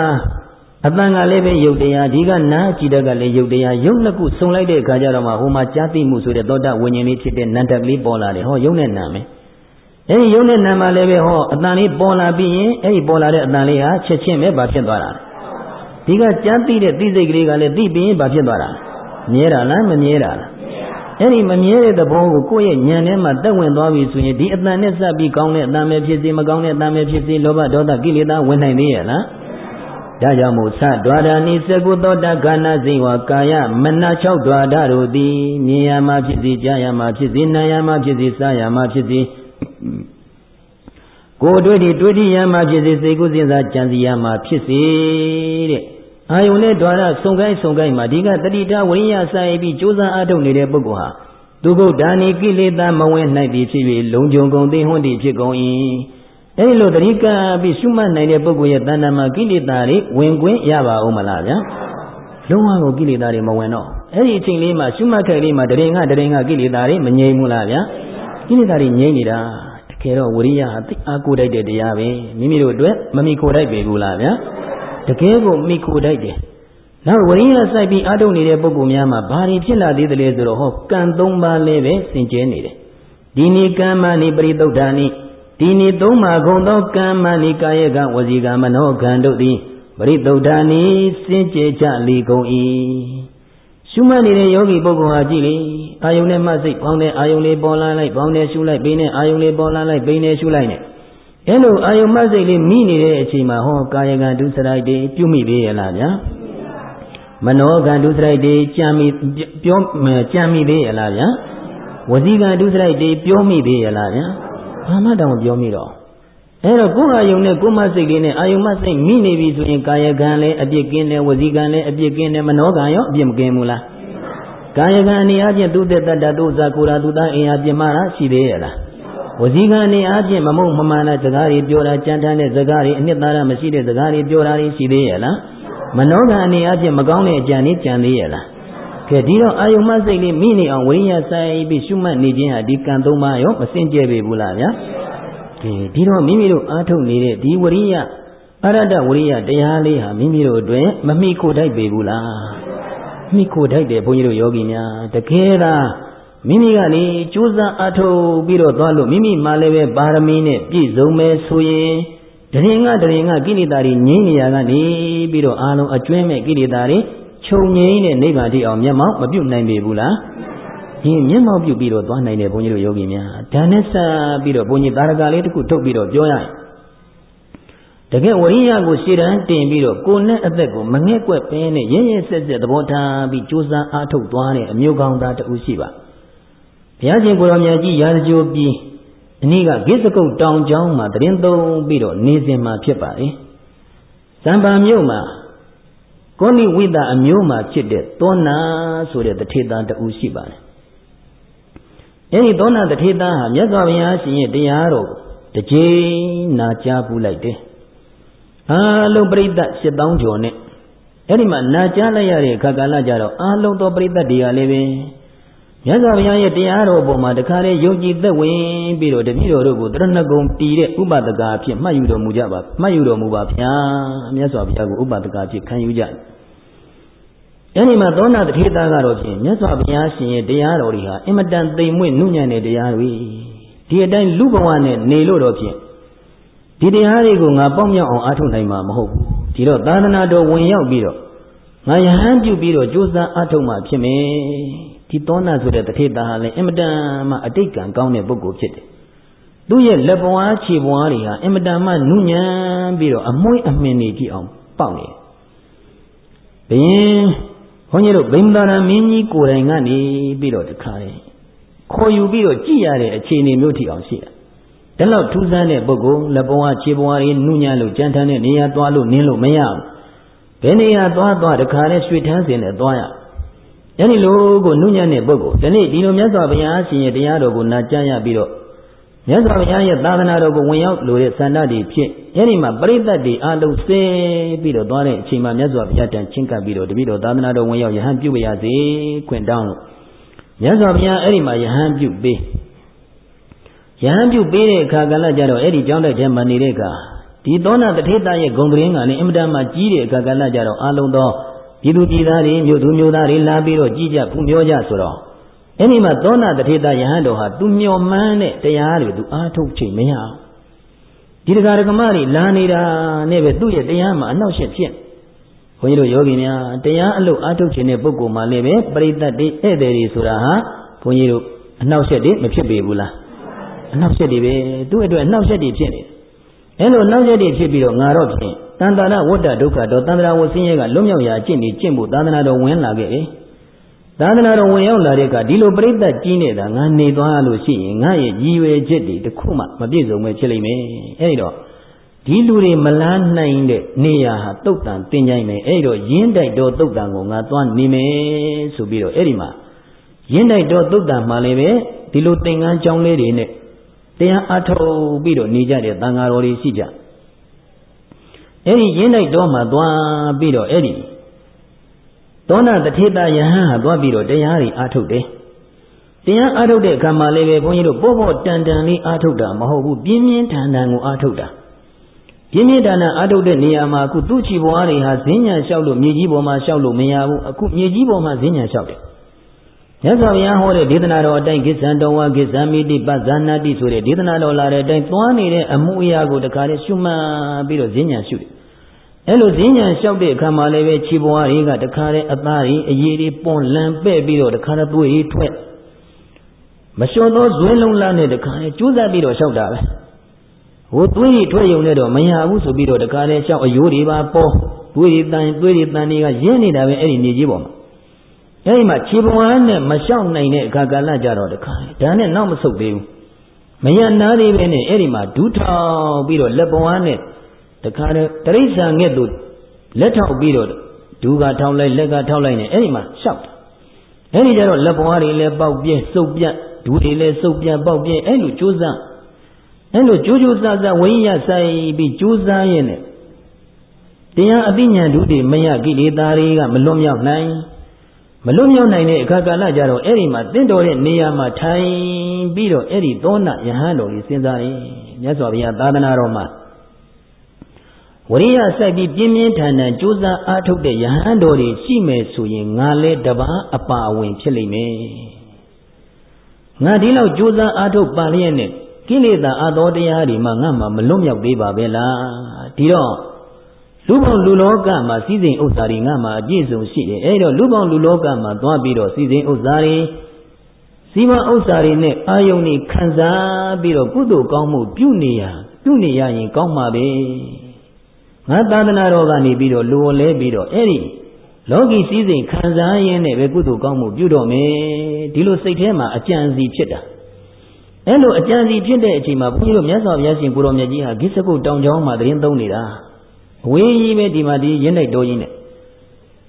အပန်းကလည်းပဲယုတ်တရားဒီကနားကြည့်တဲ့ကလည်းယုတ်တရားယုတ်နှစ်ခုဆုံလိုက်တဲ့အခါကျတော့မှဟိုမှာကြာသိမှုဆိုတဲ့သောတဝิญဉ်လေးဖြစ်တဲ့နန္တကလေးပေါ်လာတယ်ဟောယုတ်နဲ့နာမယ် အဲဒီယုတ်နဲ့နာမှာလည်းပဲဟောအတန်လေးပေါ်လာပြီးရင်အဲဒီပေါ်လာတဲ့အတန်လေးဟာချက်ချင်းပဲဗာဖြစ်သွားတာဒီကကြာသိတဲ့သိစိတ်ကလေးကလည်းသိပြီးရင်ဗာဖြစ်သွားတာမြဲတာလားမမြဲတာလားအဲ့ဒီမမြဲတဲ့သဘောကိုကိုယ့်ရဲ့ဉာဏ်ထဲမှာတက်ဝင်သွားပြီဆိုရင်ဒီအတန်နဲ့စပ်ပြီးကောင်းတဲ့အတန်ပဲဖြစ်စေမကောင်းတဲ့အတန်ပဲဖြစ်စေလောဘဒေါသကိလေသာဝင်နိုင်သေးရဲ့လားဒါကြောင့်မို့သဒွါဒာနိစကုသောတခန္ဓာစိဝါကာယမန၆ဒွါဒတို့သည်မြင်ရမှာဖြစ်စေကြားရမှာဖြစ်စေနားရမှာဖြစ်စေစားရမှာဖြစ်စေ ကိုယ်တွေ့ဒီတွေ့ဒီရမှာဖြစ်စေစိတ်ကူးစဉ်းစားကြံစည်ရမှာဖြစ်စေတဲ့အာယုန်နဲ့ द्वार စုံကိုင်းစုံကိုင်းမှာဒီကတတိတာဝိရိယဆိုင်ပြီးကြိုးစားအားထုတ်နေတဲ့ပုဂ္ဂိုလ်ဟာသူဘုဒ္ဓနိကိလေသာမဝင်နိုင်သည်ဖြစ်၍လုံခြုံကုန်သိဟွန်းသည်ဖြစ်ကုန်၏အဲဒီလိုတတိကပြီးရှုမှတ်နိုင်တဲ့ပုဂ္ဂိုလ်ရဲ့တဏ္ဍာမှာကိလေသာတွေဝင်ခွင့်ရပါဦးမလားဗျာလုံးဝကိုကိလေသာတွေမဝင်တော့အဲ့ဒီအချိန်လေးမှာရှုမှတ်ခဲ့လေးမှာတရင်ကတရင်ကကိလေသာတွေမငြိမ်ဘူးလားဗျာကိလေသာတွေငြိမ်နေတာတ ကယ်တော့ဝိရိယဟာသိအားကိုတိုက်တဲ့တရားပဲမိမိတို့အတွက်မမိခိုတိုက်ပေဘူးလားဗျာတကယ်ကိုမိခိုတိုက်တယ်နောက်ဝရိယစိုက်ပြီးအထုတ်နေတဲ့ပုဂ္ဂိုလ်များမှာဘာတွေဖြစ်လာသေးသလဲဆိုတော့ဟောကံ၃ပါးလည်းပဲစင်ကြဲနေတယ်ဒီနိကမ္မနိပရိသုဒ္ဓာနိဒီနိသုံးပါးခုံသောကမ္မနိကာယကဝစီကမနောကံတို့သည်ပရိသုဒ္ဓာနိစင်ကြဲကြလေကုန်၏ရှုမှတ်နေတဲ့ယောဂီပုဂ္ဂိုလ်ဟာကြည့်လေ အာယုန်နဲ့မှစိတ်ပေါင်းတဲ့အာယုန်လေးပေါ်လာလိုက်ပေါင်းတဲ့ရှုလိုက်ဘိန်းနဲ့အာယုန်လေးပေါ်လာလိုက်ဘိန်းနဲ့ရှုလိုက်နဲ့အဲ့လိုအာယုံမစိတ်လေးမိနေတဲ့အချိန်မှာဟောကာယကံဒုစရိုက်တွေပြုမိသေးရဲ့လားဗျာမနောကံဒုစရိုက်တွေကြံမိပြောကြံမိသေးရဲ့လားဗျာဝစီကံဒုစရိုက်တွေပြောမိသေးရဲ့လားဗျာဘာမှတောင်ပြောမိတော့အဲ့တော့ကိုယ်အာယုံနဲ့ကိုယ်မစိတ်လေးနဲ့အာယုံမစိတ်မိနေပြီဆိုရင်ကာယကံလည်းအပြစ်ကင်းတယ်ဝစီကံလည်းအပြစ်ကင်းတယ်မနောကံရောအပြစ်မကင်းဘူးလား ကာယကံအနေအချင်းသူသက်တတ္တသူဇာကိုရာသူသားအင်အားပြမတာရှိသေးရဲ့လားဝစီကံနေအချင်းမမုံမမှန်တဲ့စကားတွေပြောတာကြမ်းတမ်းတဲ့စကားတွေအနှစ်သာရမရှိတဲ့စကားတွေပြောတာရှိသေးရဲ့လားမနောကံအနေအချင်းမကောင်းတဲ့အကြံတွေကြံသေးရဲ့လားကဲဒီတော့အာယုံမစိတ်လေးမိနေအောင်ဝိရိယဆိုင်ပြီးရှုမှတ်နေခြင်းဟာဒီကံသုံးပါးရောမစင်ကြယ်ပေဘူးလားဗျာကဲဒီတော့မိမိတို့အားထုတ်နေတဲ့ဒီဝရိယအရတဝရိယတရားလေးဟာမိမိတို့အတွင်းမမိခိုတိုက်ပေဘူးလား မိခိုတိုက်တယ်ဘုန်းကြီးတို့ယောဂီများတကယ်လားမိမိကလေကြိုးစားအထုတ်ပြီးတော့သွားလို့မိမိမှလည်းပဲပါရမီနဲ့ပြည့်စုံမယ်ဆိုရင်တရင်ကတရင်ကကိလေသာတွေငြိမ်းနေရကနေပြီးတော့အာလုံးအကျွင်းမဲ့ကိလေသာတွေခြုံငြိမ်းတဲ့နိဗ္ဗာန်တိအောင်မျက်မှောက်မပြုတ်နိုင်ပေဘူးလားဒီမျက်မှောက်ပြုတ်ပြီးတော့သွားနိုင်တယ်ဘုန်းကြီးတို့ယောဂီများဒါနဲ့ဆက်ပြီးတော့ဘုန်းကြီးသာရကလေးတစ်ခုထုတ်ပြီးတော့ပြောရရင် တကယ်ဝရိယကိုရှေ့တန်းတင်ပြီးတော့ကိုယ်နဲ့အသက်ကိုမငဲ့ကွက်ပင်းနဲ့ရဲရဲဆက်ဆက်သဘောထားပြီးကြိုးစားအားထုတ်သွားတဲ့အမျိုးကောင်းသားတဦးရှိပါဘုရားရှင်ကိုရောင်မြတ်ကြီးရာဇကြိုပြီးအနည်းကဂိစကုတ်တောင်ကျောင်းမှာတရင်သုံးပြီးတော့နေစဉ်မှာဖြစ်ပါလေဇံပါမြို့မှာကောဏိဝိတအမျိုးမှာဖြစ်တဲ့သောနာဆိုတဲ့တထေသားတဦးရှိပါတယ်အဲဒီသောနာတထေသားဟာမြတ်စွာဘုရားရှင်ရဲ့တရားတော်ကိုတစ်ကြိမ်နာကြားပူးလိုက်တယ် အားလုံးပြိဿ7000ကျော်နဲ့အဲ့ဒီမှာနာကြားလိုက်ရတဲ့အခါကာလကြတော့အားလုံးသောပြိဿတွေကလည်းပဲမြတ်စွာဘုရားရဲ့တရားတော်ပေါ်မှာတခါလေယုံကြည်သက်ဝင်ပြီးတော့တပည့်တော်တို့ကိုတရဏဂုံတည်တဲ့ဥပဒကာအဖြစ်မှတ်ယူတော်မူကြပါမှတ်ယူတော်မူပါဗျာမြတ်စွာဘုရားကိုဥပဒကာအဖြစ်ခံယူကြတယ်အဲဒီမှာသောနာတထေသားကတော့ဖြင့်မြတ်စွာဘုရားရှင်ရဲ့တရားတော်တွေဟာအင်မတန်သိမ်မွေ့နုညံ့တဲ့တရားတွေဒီအတိုင်းလူဘဝနဲ့နေလို့တော့ဖြင့် ဒီတရားတွေကိုငါပေါက်မြောက်အောင်အားထုတ်နိုင်မှာမဟုတ်ဘူးဒီတော့သာသနာတော်ဝင်ရောက်ပြီးတော့ငါယဟန်ပြုပြီးတော့ကြိုးစားအားထုတ်မှဖြစ်မယ်ဒီသောနာဆိုတဲ့တထေသားဟာလည်းအင်မတန်မှအတိတ်ကံကောင်းတဲ့ပုဂ္ဂိုလ်ဖြစ်တယ်သူ့ရဲ့လက်ပွားခြေပွားတွေဟာအင်မတန်မှနုညံ့ပြီးတော့အမွှေးအမင်တွေကြည့်အောင်ပေါက်နေတယ်ဘယင်ဘုန်းကြီးတို့ဗိမ္မာရမင်းကြီးကိုယ်တိုင်ကနေပြီးတော့တခါလေခေါ်ယူပြီးတော့ကြည်ရတဲ့အခြေအနေမျိုးထိအောင်ရှိတာ ဒါလောက်ထူးဆန်းတဲ့ပုဂ္ဂိုလ်လက်ဘဝခြေဘဝတွေနုညံ့လို့ကြမ်းတမ်းတဲ့နေရာသွားလို့နင်းလို့မရဘူးဘယ်နေရာသွားသွားတခါလေရွှေထန်းစင်နဲ့သွားရအဲဒီလိုကိုနုညံ့တဲ့ပုဂ္ဂိုလ်ဒီနေ့ဒီလိုမြတ်စွာဘုရားရှင်ရဲ့တရားတော်ကိုနာကြားရပြီးတော့မြတ်စွာဘုရားရဲ့သာသနာတော်ကိုဝင်ရောက်လို့တဲ့ဆန္ဒတွေဖြစ်အဲဒီမှာပရိသတ်တွေအားလုံးဆဲပြီးတော့သွားတဲ့အချိန်မှာမြတ်စွာဘုရားတန်ချင်းကပ်ပြီးတော့တပိတော်သာသနာတော်ဝင်ရောက်ယဟန်ပြုပါရစေခွင့်တောင်းလို့မြတ်စွာဘုရားအဲ့ဒီမှာယဟန်ပြုပေး ယဟန်ပြုပေးတဲ့အခါကလည်းကြတော့အဲ့ဒီကျောင်းတိုက်ထဲမှာနေတဲ့အခါဒီသောနာတထေတရဲ့ဂုံကရင်းကလည်းအင်မတန်မှကြီးတဲ့အခါကလည်းကြတော့အလုံးသောပြည်သူပြည်သားတွေမြို့သူမြို့သားတွေလာပြီးတော့ကြည်ကြဖူးမျောကြဆိုတော့အဲ့ဒီမှာသောနာတထေတယဟန်တော်ဟာသူမျောမှန်းတဲ့တရားတွေသူအားထုတ်ချိန်မရဒီတရားဓမ္မတွေလာနေတာနဲ့ပဲသူ့ရဲ့တရားမှာအနှောက်အယှက်ဖြစ်ဘုန်းကြီးတို့ယောဂီများတရားအလုပ်အားထုတ်ခြင်းတဲ့ပုဂ္ဂိုလ်မှလည်းပဲပရိသတ်တွေဧည့်သည်တွေဆိုတာဟာဘုန်းကြီးတို့အနှောက်အယှက်တွေမဖြစ်ပေဘူးလား အနှောက်အယှက်တွေပဲသူ့အတွက်အနှောက်အယှက်တွေဖြစ်နေတယ်အဲ့လိုနှောက်ယှက်တွေဖြစ်ပြီးတော့ငါတော့ဖြင့်တန်တာရဝတ္တဒုက္ခတော့တန်တရာဝဆင်းရဲကလွတ်မြောက်ရာအကျင့်တွေကျင့်ဖို့သာသနာတော်ဝင်လာခဲ့ပြီသာသနာတော်ဝင်ရောက်လာတဲ့အခါဒီလိုပြိဿကြီးနေတာငါနေသွားလို့ရှိရင်ငါရဲ့ရည်ရွယ်ချက်တွေတခုမှမပြည့်စုံပဲဖြစ်လိမ့်မယ်အဲ့ဒီတော့ဒီလူတွေမလားနိုင်တဲ့နေရာဟာတုတ်တန်တင်ကြိုင်မယ်အဲ့ဒီတော့ရင်းတိုက်တော်တုတ်တန်ကိုငါသွားနေမယ်ဆိုပြီးတော့အဲ့ဒီမှာရင်းတိုက်တော်တုတ်တန်မှလည်းပဲဒီလိုသင်္ကန်းကြောင်းလေးတွေနဲ့ တရားအထုတ်ပြီးတော့နေကြတဲ့သံဃာတော်တွေရှိကြအဲ့ဒီရင်းတိုက်တော်မှာသွားပြီးတော့အဲ့ဒီသောနာတထေတယဟန်ဟာသွားပြီးတော့တရားတွေအားထုတ်တယ်တရားအားထုတ်တဲ့အခါမှာလည်းပဲဘုန်းကြီးတို့ပို့ဖို့တန်တန်လေးအားထုတ်တာမဟုတ်ဘူးပြင်းပြင်းထန်ထန်ကိုအားထုတ်တာပြင်းပြင်းထန်ထန်အားထုတ်တဲ့နေရာမှာအခုသူ့ချီဘွားတွေဟာဈဉ္ညာလျှောက်လို့မြေကြီးပေါ်မှာလျှောက်လို့မရဘူးအခုမြေကြီးပေါ်မှာဈဉ္ညာလျှောက်တယ် မြတ်စွာဘုရားဟောတဲ့ဒေသနာတော်အတိုင်းကိစ္ဆံတော်ဝါကိစ္ဆံမိတိပဇာနာတိဆိုတဲ့ဒေသနာတော်လာတဲ့အတိုင်းသွားနေတဲ့အမှုအရာကိုတခါလေရှုမှတ်ပြီးတော့ဈဉ္ညာရှုတယ်အဲ့လိုဈဉ္ညာလျှောက်တဲ့အခါမှာလည်းပဲခြေပွားတွေကတခါလေအသားတွေအရည်တွေပွန်လန်ပဲ့ပြီးတော့တခါလေသွေးတွေထွက်မလျှော်သောဇွဲလုံးလားနဲ့တခါလေကျိုးစားပြီးတော့လျှောက်တာပဲဟိုသွေးတွေထွက်ယုံနဲ့တော့မရဘူးဆိုပြီးတော့တခါလေလျှောက်အယိုးတွေပါပေါ်သွေးတွေတန်သွေးတွေတန်တွေကရင်းနေတာပဲအဲ့ဒီမြေကြီးပေါ်မှာ အဲ့ဒီမှာခြေပွားနဲ့မလျှောက်နိုင်တဲ့အခါကာလကြတော့တခါဒါနဲ့နောက်မဆုတ်သေးဘူးမရနာသေးပဲနဲ့အဲ့ဒီမှာဒူးထောင်ပြီးတော့လက်ပွားနဲ့တခါတည်းတရိစ္ဆာန်ငှက်တို့လက်ထောက်ပြီးတော့ဒူးကထောက်လိုက်လက်ကထောက်လိုက်နေအဲ့ဒီမှာလျှောက်အဲ့ဒီကျတော့လက်ပွားတွေလည်းပေါက်ပြဲစုပ်ပြတ်ဒူးတွေလည်းစုပ်ပြတ်ပေါက်ပြဲအဲ့လိုကြိုးစားအဲ့လိုကြိုးကြိုးစားစားဝိညာဉ်ဆိုင်ပြီးကြိုးစားရင်နဲ့တရားအသိဉာဏ်ဒုတွေမရကိလေသာတွေကမလွတ်မြောက်နိုင် မလွတ်မြောက်နိုင်တဲ့အခါကာလကြတော့အဲ့ဒီမှာတင့်တော်တဲ့နေရာမှာထိုင်ပြီးတော့အဲ့ဒီသောနာယဟန်တော်ကြီးစဉ်းစားရင်မြတ်စွာဘုရားသာသနာတော်မှာဝရိယစိုက်ပြီးပြင်းပြင်းထန်ထန်ကြိုးစားအားထုတ်တဲ့ယဟန်တော်တွေရှိမယ်ဆိုရင်ငါလဲတပားအပါအဝင်ဖြစ်လိမ့်မယ်ငါဒီလောက်ကြိုးစားအားထုတ်ပါလျက်နဲ့ကိလေသာအသောတရားတွေမှငါမှမလွတ်မြောက်သေးပါပဲလားဒီတော့ လူပေါင်းလူလောကမှာစည်းစိမ်ဥစ္စာတွေငါမှအပြည့်စုံရှိတယ်အဲဒါလူပေါင်းလူလောကမှာသွားပြီးတော့စည်းစိမ်ဥစ္စာတွေစီမဥစ္စာတွေနဲ့အာယုန်တွေခံစားပြီးတော့ကုသိုလ်ကောင်းမှုပြုနေရပြုနေရရင်ကောင်းမှာပဲငါသာသနာတော်ကနေပြီးတော့လိုလဲပြီးတော့အဲ့ဒီလောကီစည်းစိမ်ခံစားရင်းနဲ့ပဲကုသိုလ်ကောင်းမှုပြုတော့မယ်ဒီလိုစိတ်ထဲမှာအကြံစီဖြစ်တာအဲ့လိုအကြံစီဖြစ်တဲ့အချိန်မှာဘုန်းကြီးတို့မြတ်စွာဘုရားရှင်ကိုရောမြတ်ကြီးဟာဂိစကုတ်တောင်ကျောင်းမှာတရင်သုံးနေတာ အဝေးကြီးပဲဒီမှာဒီရင်းလိုက်တော်ကြီးနဲ့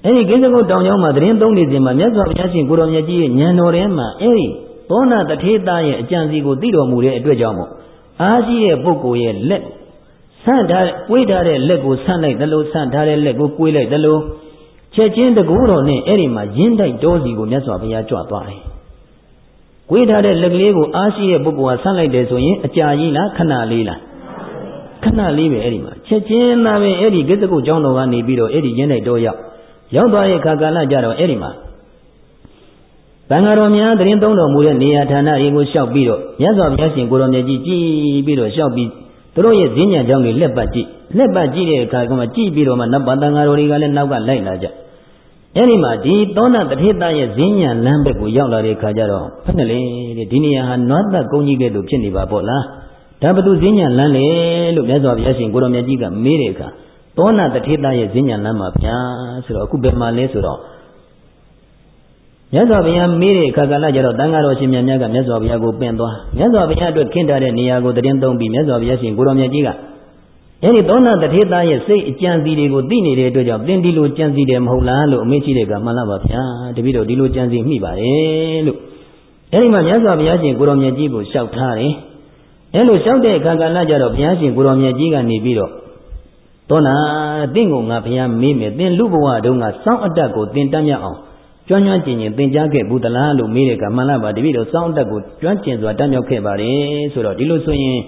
အဲ့ဒီဂိစကုတ်တောင်ကျောင်းမှာတရင်သုံးနေစဉ်မှာမြတ်စွာဘုရားရှင်ကိုရောမြတ်ကြီးရဲ့ဉာဏ်တော်ထဲမှာအဲ့ဒီသောနာတထေသားရဲ့အကြံစီကိုသိတော်မူတဲ့အတွက်ကြောင့်မို့အားရှိတဲ့ပုဂ္ဂိုလ်ရဲ့လက်ဆန့်ထားကွေးထားတဲ့လက်ကိုဆန့်လိုက်သလိုဆန့်ထားတဲ့လက်ကိုကွေးလိုက်သလိုချက်ချင်းတကူတော်နဲ့အဲ့ဒီမှာရင်းတိုက်တော်စီကိုမြတ်စွာဘုရားကြွသွားတယ်။ကွေးထားတဲ့လက်ကလေးကိုအားရှိတဲ့ပုဂ္ဂိုလ်ကဆန့်လိုက်တယ်ဆိုရင်အကြာကြီးလားခဏလေးလား ခဏလေးပဲအဲ့ဒီမှာချက်ချင်းသာပဲအဲ့ဒီကိစ္စကိုကျောင်းတော်ကနေပြီးတော့အဲ့ဒီရင်းတိုက်တော်ရောက်ရောက်သွားတဲ့အခါကာလကြတော့အဲ့ဒီမှာတန်ဃာတော်များတရင်သုံးတော်မူတဲ့နေရာဌာနတွေကိုလျှောက်ပြီးတော့မြတ်စွာဘုရားရှင်ကိုရောမြတ်ကြီးကြည်ပြီးတော့လျှောက်ပြီးသူတို့ရဲ့ဈဉ္ညာကြောင့်တွေလက်ပတ်ကြည့်လက်ပတ်ကြည့်တဲ့အခါကမှကြည့်ပြီးတော့မှနတ်ပါတန်ဃာတော်တွေကလည်းနောက်ကလိုက်လာကြအဲ့ဒီမှာဒီသောနာတထေတရဲ့ဈဉ္ညာလမ်းဘက်ကိုရောက်လာတဲ့အခါကျတော့ဖက်နဲ့လေတဲ့ဒီနေရာဟာနွားသက်ကုန်းကြီးကဲ့သို့ဖြစ်နေပါပေါ့လား ဒါဘသူဈဉ္ညာလမ်းလေလို့မြတ်စွာဘုရားရှင်ကိုရောမြတ်ကြီးကမေးတဲ့အခါသောနာတထေတရဲ့ဈဉ္ညာလမ်းမှာဗျာဆိုတော့အခုဘယ်မှာလဲဆိုတော့မြတ်စွာဘုရားမေးတဲ့အခါကလည်းကျတော့တန်ဃာတော်ရှင်မြတ်များကမြတ်စွာဘုရားကိုပင့်သွားမြတ်စွာဘုရားအတွက်ခင်းထားတဲ့နေရာကိုတရင်သုံးပြီးမြတ်စွာဘုရားရှင်ကိုရောမြတ်ကြီးကအဲဒီသောနာတထေသားရဲ့စိတ်အကြံစီတွေကိုသိနေတဲ့အတွက်ကြောင့်သင်ဒီလိုကြံစီတယ်မဟုတ်လားလို့အမေးရှိတဲ့ကမှန်လားပါဗျာတပည့်တော်ဒီလိုကြံစီမိပါတယ်လို့အဲဒီမှာမြတ်စွာဘုရားရှင်ကိုရောမြတ်ကြီးကိုလျှောက်ထားတယ် အဲလိုလျှောက်တဲ့အခါကလည်းကျတော့ဘုရားရှင်ကိုရောမြတ်ကြီးကနေပြီးတော့သောနာတင့်ကိုငါဘုရားမေးမယ်သင်လူဘဝတုန်းကစောင့်အတ္တကိုသင်တတ်မြတ်အောင်ကျွမ်းကျွမ်းကျင်ကျင်သင်ကြားခဲ့ဘူးသလားလို့မေးတဲ့ကမှန်လားပါတပည့်တော်စောင့်တက်ကိုကျွမ်းကျင်စွာတတ်မြောက်ခဲ့ပါတယ်ဆိုတော့ဒီလိုဆိုရင်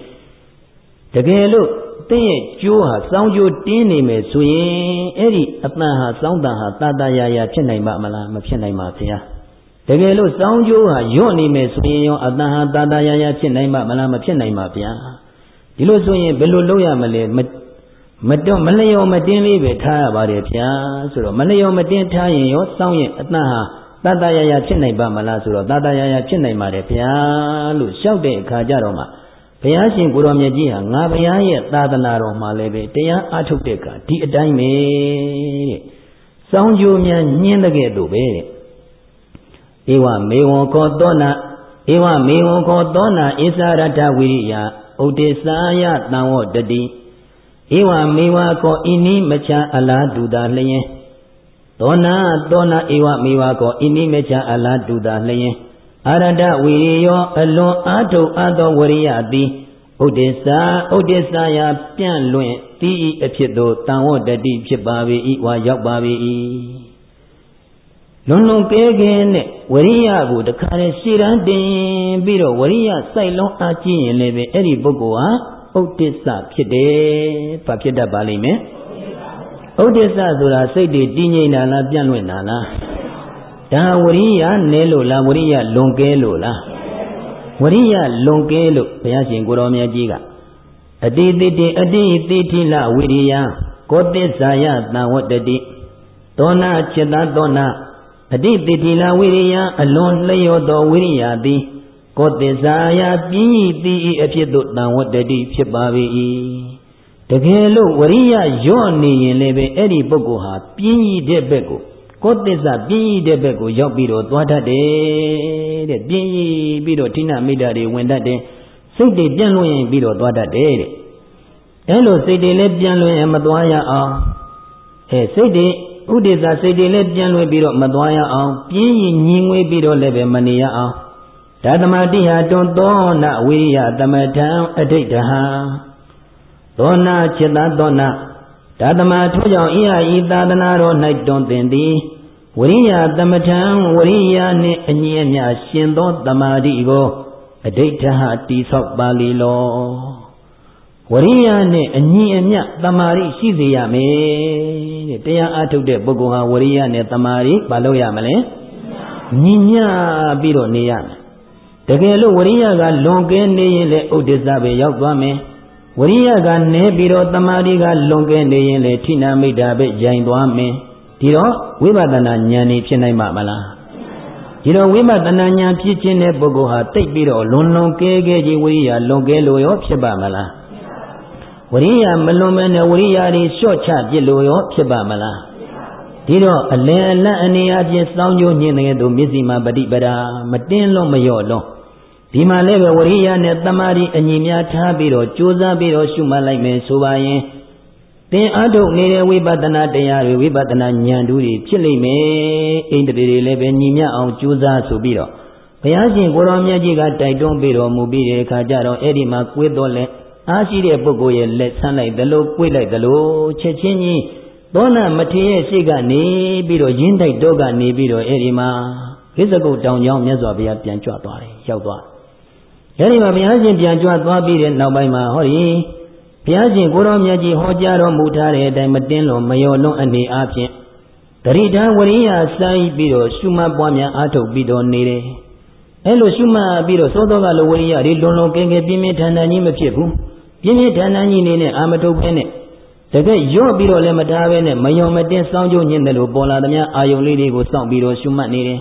တကယ်လို့တင့်ရဲ့ကျိုးဟာစောင်းကျိုးတင်းနေမယ်ဆိုရင်အဲ့ဒီအတန်ဟာစောင်းတန်ဟာတာတာယာယာဖြစ်နိုင်ပါမလားမဖြစ်နိုင်ပါဗျာ တကယ်လို့စောင်းကျိုးဟာညွတ်နေမယ်ဆိုရင်ရောအတန်ဟာတာတာယာယာဖြစ်နိုင်ပါမလားမဖြစ်နိုင်ပါဗျာဒီလိုဆိုရင်ဘယ်လိုလုပ်ရမလဲမတော့မလျော်မတင်းလေးပဲထားရပါတယ်ဗျာဆိုတော့မလျော်မတင်းထားရင်ရောစောင်းရင်အတန်ဟာတတရရဖြစ်နိုင်ပါမလားဆိုတော့တတရရဖြစ်နိုင်ပါတယ်ဗျာလို့လျှောက်တဲ့အခါကျတော့မှဘုရားရှင်ကိုရောမြတ်ကြီးဟာငါဘုရားရဲ့သာသနာတော်မှာလည်းပဲတရားအားထုတ်တဲ့အခါဒီအတိုင်းပဲတဲ့စောင်းကြိုးများညင်းတဲ့ကဲ့သို့ပဲတဲ့ ဧဝမေဝံခောသောနာဧဝမေဝံခောသောနာဣသရတဝိရိယဥဒေသာယတံဝတတိဧဝမေဝကောဣနိမချအလားတူတာလျင်သောနာသောနာဧဝမေဝကောဣနိမချအလားတူတာလျင်အာရတဝီရိယောအလွန်အာထုအသောဝရိယတိဥဒိစ္စဥဒိစ္စယာပြန့်လွင့်တိဤအဖြစ်သို့တံဝတ္တတိဖြစ်ပါ၏ဝါရောက်ပါ၏လွန်လွန်ကဲကဲနဲ့ ဝရိယကိုတခါလေရှည်တန်းတင်ပြီးတော့ဝရိယစိုက်လုံးအားကြီးရင်လည်းပဲအဲ့ဒီပုဂ္ဂိုလ်ဟာဥဒိစ္စဖြစ်တယ်။ဘာဖြစ်တတ်ပါလိမ့်မယ်။ဥဒိစ္စဆိုတာစိတ်တွေတည်ငြိမ်တာလားပြန့်လွင့်တာလား။ဒါဝရိယနဲလို့လားဝရိယလွန်ကဲလို့လား။ဝရိယလွန်ကဲလို့ဘုရားရှင်ကိုတော်မြတ်ကြီးကအတိတိတိအတိတိတိလဝိရိယကောသစ္စာယတံဝတ္တတိသောနာจิตသောနာ အတိတိတိလဝိရိယအလွန်လျော့သောဝိရိယသည်ကိုသစ္စာယပြင်းဤတိဤအဖြစ်သို့တန်ဝတ္တတိဖြစ်ပါ၏တကယ်လို့ဝရိယရော့နေရင်လည်းပဲအဲ့ဒီပုဂ္ဂိုလ်ဟာပြင်းဤတဲ့ဘက်ကိုကိုသစ္စာပြင်းဤတဲ့ဘက်ကိုရောက်ပြီးတော့သွားတတ်တယ်တဲ့ပြင်းဤပြီးတော့ဌိနမိတ္တာတွေဝင်တတ်တယ်စိတ်တွေပြန့်လွင့်ရင်ပြီးတော့သွားတတ်တယ်တဲ့အဲ့လိုစိတ်တွေလည်းပြန့်လွင့်ရင်မသွားရအောင်အဲစိတ်တွေ ဥဒိစ္စစိတ်တွေလည်းပြန့်လွင့်ပြီးတော့မသွားရအောင်ပြင်းဤညင်ငွေပြီးတော့လည်းပဲမနေရအောင်ဓာတမတိဟာတွန်သောနဝိရိယသမထံအဋိဋ္ဌဟံသောနာจิตသောနာဓာတမထို့ကြောင့်ဤဟာဤသာသနာတော်၌တွန်သင်သည်ဝရိယသမထံဝရိယနှင့်အညီအမျှရှင်သောတမာတိကိုအဋိဋ္ဌဟတိဆောက်ပါလေလော ဝရိယနဲ့အညီအမျှတမာရိရှိစေရမယ်တဲ့တရားအထုတ်တဲ့ပုဂ္ဂိုလ်ဟာဝရိယနဲ့တမာရိမလုပ်ရမလဲညီညှပြီးတော့နေရမယ်တကယ်လို့ဝရိယကလွန်ကဲနေရင်လည်းဥဒိစ္စပဲရောက်သွားမယ်ဝရိယကနည်းပြီးတော့တမာတိကလွန်ကဲနေရင်လည်းဌိနာမိတ်တာပဲဂျိုင်သွားမယ်ဒီတော့ဝိပဿနာဉာဏ်นี่ဖြစ်နိုင်မှာမလားဒီတော့ဝိပဿနာဉာဏ်ဖြစ်ခြင်းတဲ့ပုဂ္ဂိုလ်ဟာတိတ်ပြီးတော့လွန်လွန်ကဲကဲကြီးဝိရိယလွန်ကဲလို့ရောဖြစ်ပါမလား ဝဝရိယမလွန်မဲနဲ့ဝရိယတွေလျှော့ချပြစ်လို့ရောဖြစ်ပါမလားဒီတော့အလယ်အလတ်အနေအချင်းစောင်းကျိုးညင်တဲ့သူမျက်စိမှာပฏิပဒါမတင်းလွန်မလျော့လွန်ဒီမှာလည်းပဲဝရိယနဲ့တမာရီအညီများထားပြီးတော့ကြိုးစားပြီးတော့ရှုမှတ်လိုက်မယ်ဆိုပါရင်သင်အထုတ်နေတဲ့ဝိပဿနာတရားတွေဝိပဿနာဉာဏ်တူတွေဖြစ်လိမ့်မယ်အိန္ဒြေတွေလည်းပဲညီမြအောင်ကြိုးစားဆိုပြီးတော့ဘုရားရှင်ကိုရောမြတ်ကြီးကတိုက်တွန်းပြီးတော်မူပြီးတဲ့အခါကျတော့အဲ့ဒီမှာကိုယ်တော်လက် အားရှိတဲ့ပုဂ္ဂိုလ်ရဲ့လက်ဆန်းလိုက်သလိုကိုယ်လိုက်သလိုချက်ချင်းကြီးသောနာမထေရရဲ့စိတ်ကနေပြီးတော့ရင်းတိုက်တော့ကနေပြီးတော့အဲ့ဒီမှာကိစ္စကုတ်တောင်ကျောင်းမြတ်စွာဘုရားပြန်ကြွသွားတယ်ရောက်သွားအဲ့ဒီမှာဘုရားရှင်ပြန်ကြွသွားပြီးတဲ့နောက်ပိုင်းမှာဟောဒီဘုရားရှင်ကိုရောမြတ်ကြီးဟောကြားတော်မူထားတဲ့အတိုင်းမတင်းလွန်မယောလွန်အနေအချင်းတရိဒဝရိယစိုက်ပြီးတော့ရှုမှတ်ပွားများအားထုတ်ပြီးတော့နေတယ်အဲ့လိုရှုမှတ်ပြီးတော့သောသောကလိုဝရိယတွေလွန်လွန်ကဲကဲပြင်းပြင်းထန်ထန်ကြီးမဖြစ်ဘူး ပြင်းပြင်းထန်ထန်ကြီးနေနဲ့အာမထုတ်ဖဲနဲ့တကယ်ရော့ပြီးတော့လည်းမထားဘဲနဲ့မယုံမတင်စောင်းကျုံညင်းတယ်လို့ပေါ်လာသမျှအာယုံလေးတွေကိုစောင့်ပြီးတော့ရှုမှတ်နေတယ်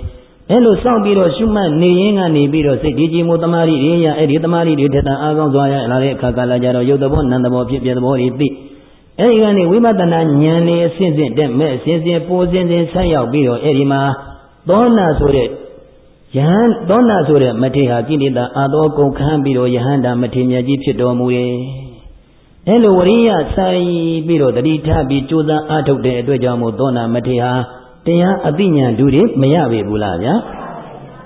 အဲ့လိုစောင့်ပြီးတော့ရှုမှတ်နေရင်းကနေပြီးတော့စိတ်ကြည်ကြည်မှုတမာရီတွေရအဲ့ဒီတမာရီတွေထက်တန်အားကောင်းစွာရလာတဲ့အခါကလာကြတော့ယုတ်တဘောနန္တဘောဖြစ်ပြသဘောတွေသိအဲ့ဒီကနေဝိပဿနာဉာဏ်နဲ့အစဉ်စဉ်တက်မဲ့အစဉ်စဉ်ပိုစဉ်စဉ်ဆက်ရောက်ပြီးတော့အဲ့ဒီမှာသောနာဆိုတဲ့ ယဟန်သောနာဆိုတဲ့မထေဟာကိလေသာအာသောကုန်ခန်းပြီးတော့ယဟန္တာမထေမြတ်ကြီးဖြစ်တော်မူရဲ့အဲလိုဝရိယဆိုင်ပြီးတော့တတိထပြီးကြိုးစားအားထုတ်တဲ့အတွက်ကြောင့်မို့သောနာမထေဟာတရားအသိဉာဏ်ဓုတွေမရပေဘူးလားဗျာ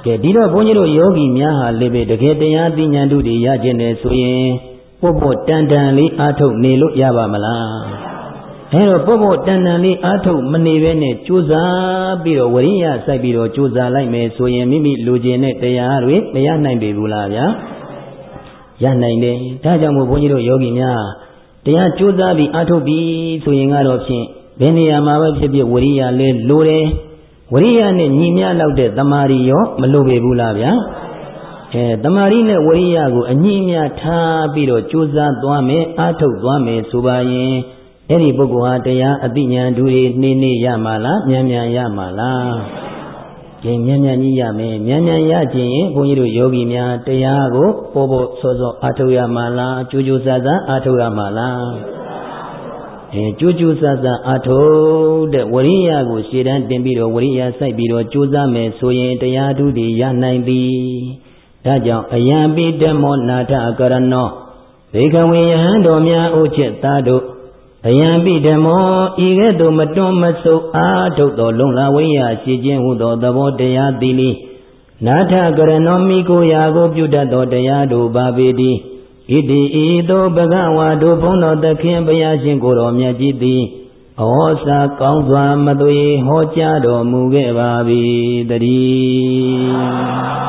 ကဲဒီတော့ဘုန်းကြီးတို့ယောဂီများဟာလည်းပဲတကယ်တရားသိဉာဏ်ဓုတွေရခြင်းနဲ့ဆိုရင်ပုတ်ပုတ်တန်တန်လေးအားထုတ်နေလို့ရပါမလား အဲတော့ပုဂ္ဂိုလ်တဏ္ဍန်လေးအားထုတ်မနေဘဲနဲ့ကြိုးစားပြီးတော့ဝရိယစိုက်ပြီးတော့ကြိုးစားလိုက်မယ်ဆိုရင်မိမိလူကျင်တဲ့တရားတွေမရနိုင်ပေဘူးလားဗျာရနိုင်တယ်ဒါကြောင့်မို့ဘုန်းကြီးတို့ယောဂီများတရားကြိုးစားပြီးအားထုတ်ပြီးဆိုရင်ကတော့ဖြင့်ဘယ်နေရာမှာပဲဖြစ်ဖြစ်ဝရိယလေးလိုတယ်ဝရိယနဲ့ညီမျှလောက်တဲ့တမာရီရောမလိုပေဘူးလားဗျာအဲတမာရီနဲ့ဝရိယကိုအညီအမျှထားပြီးတော့ကြိုးစားသွားမယ်အားထုတ်သွားမယ်ဆိုပါရင် အဲ့ဒီပုဂ္ဂိုလ်ဟာတရားအသိဉာဏ်ဓုတွေနှင်းနှင်းရမှာလားမြန်မြန်ရမှာလားကျင်မြန်မြန်ကြီးရမယ်မြန်မြန်ရခြင်းရင်ဘုန်းကြီးတို့ယောဂီများတရားကိုပေါ်ပေါ်စောစောအားထုတ်ရမှာလားကြိုးကြိုးစားစားအားထုတ်ရမှာလားအဲကြိုးကြိုးစားစားအားထုတ်တဲ့ဝရိယကိုရှေ့တန်းတင်ပြီးတော့ဝရိယစိုက်ပြီးတော့ကြိုးစားမယ်ဆိုရင်တရားဓုတွေရနိုင်ပြီဒါကြောင့်အယံပိတမောနာထကရဏောဘေကဝေယဟံတော်များဥจิตသားတို့အ ယံပိဓမ္မောဤကဲ့သို့မတွန်းမဆုပ်အားထုတ်သောလုံလဝိယရှိခြင်းဟုသောသဘောတရားသည်လိနာထကရဏောမိကိုရာကိုပြုတတ်သောတရားတို့ပါပေသည်ဣတိဤသို့ဘဂဝါတို့ဘုန်းတော်သခင်ဘုရားရှင်ကိုယ်တော်မြတ်ကြီးသည်ဩစာကောင်းစွာမသွေဟောကြားတော်မူခဲ့ပါ၏တည်း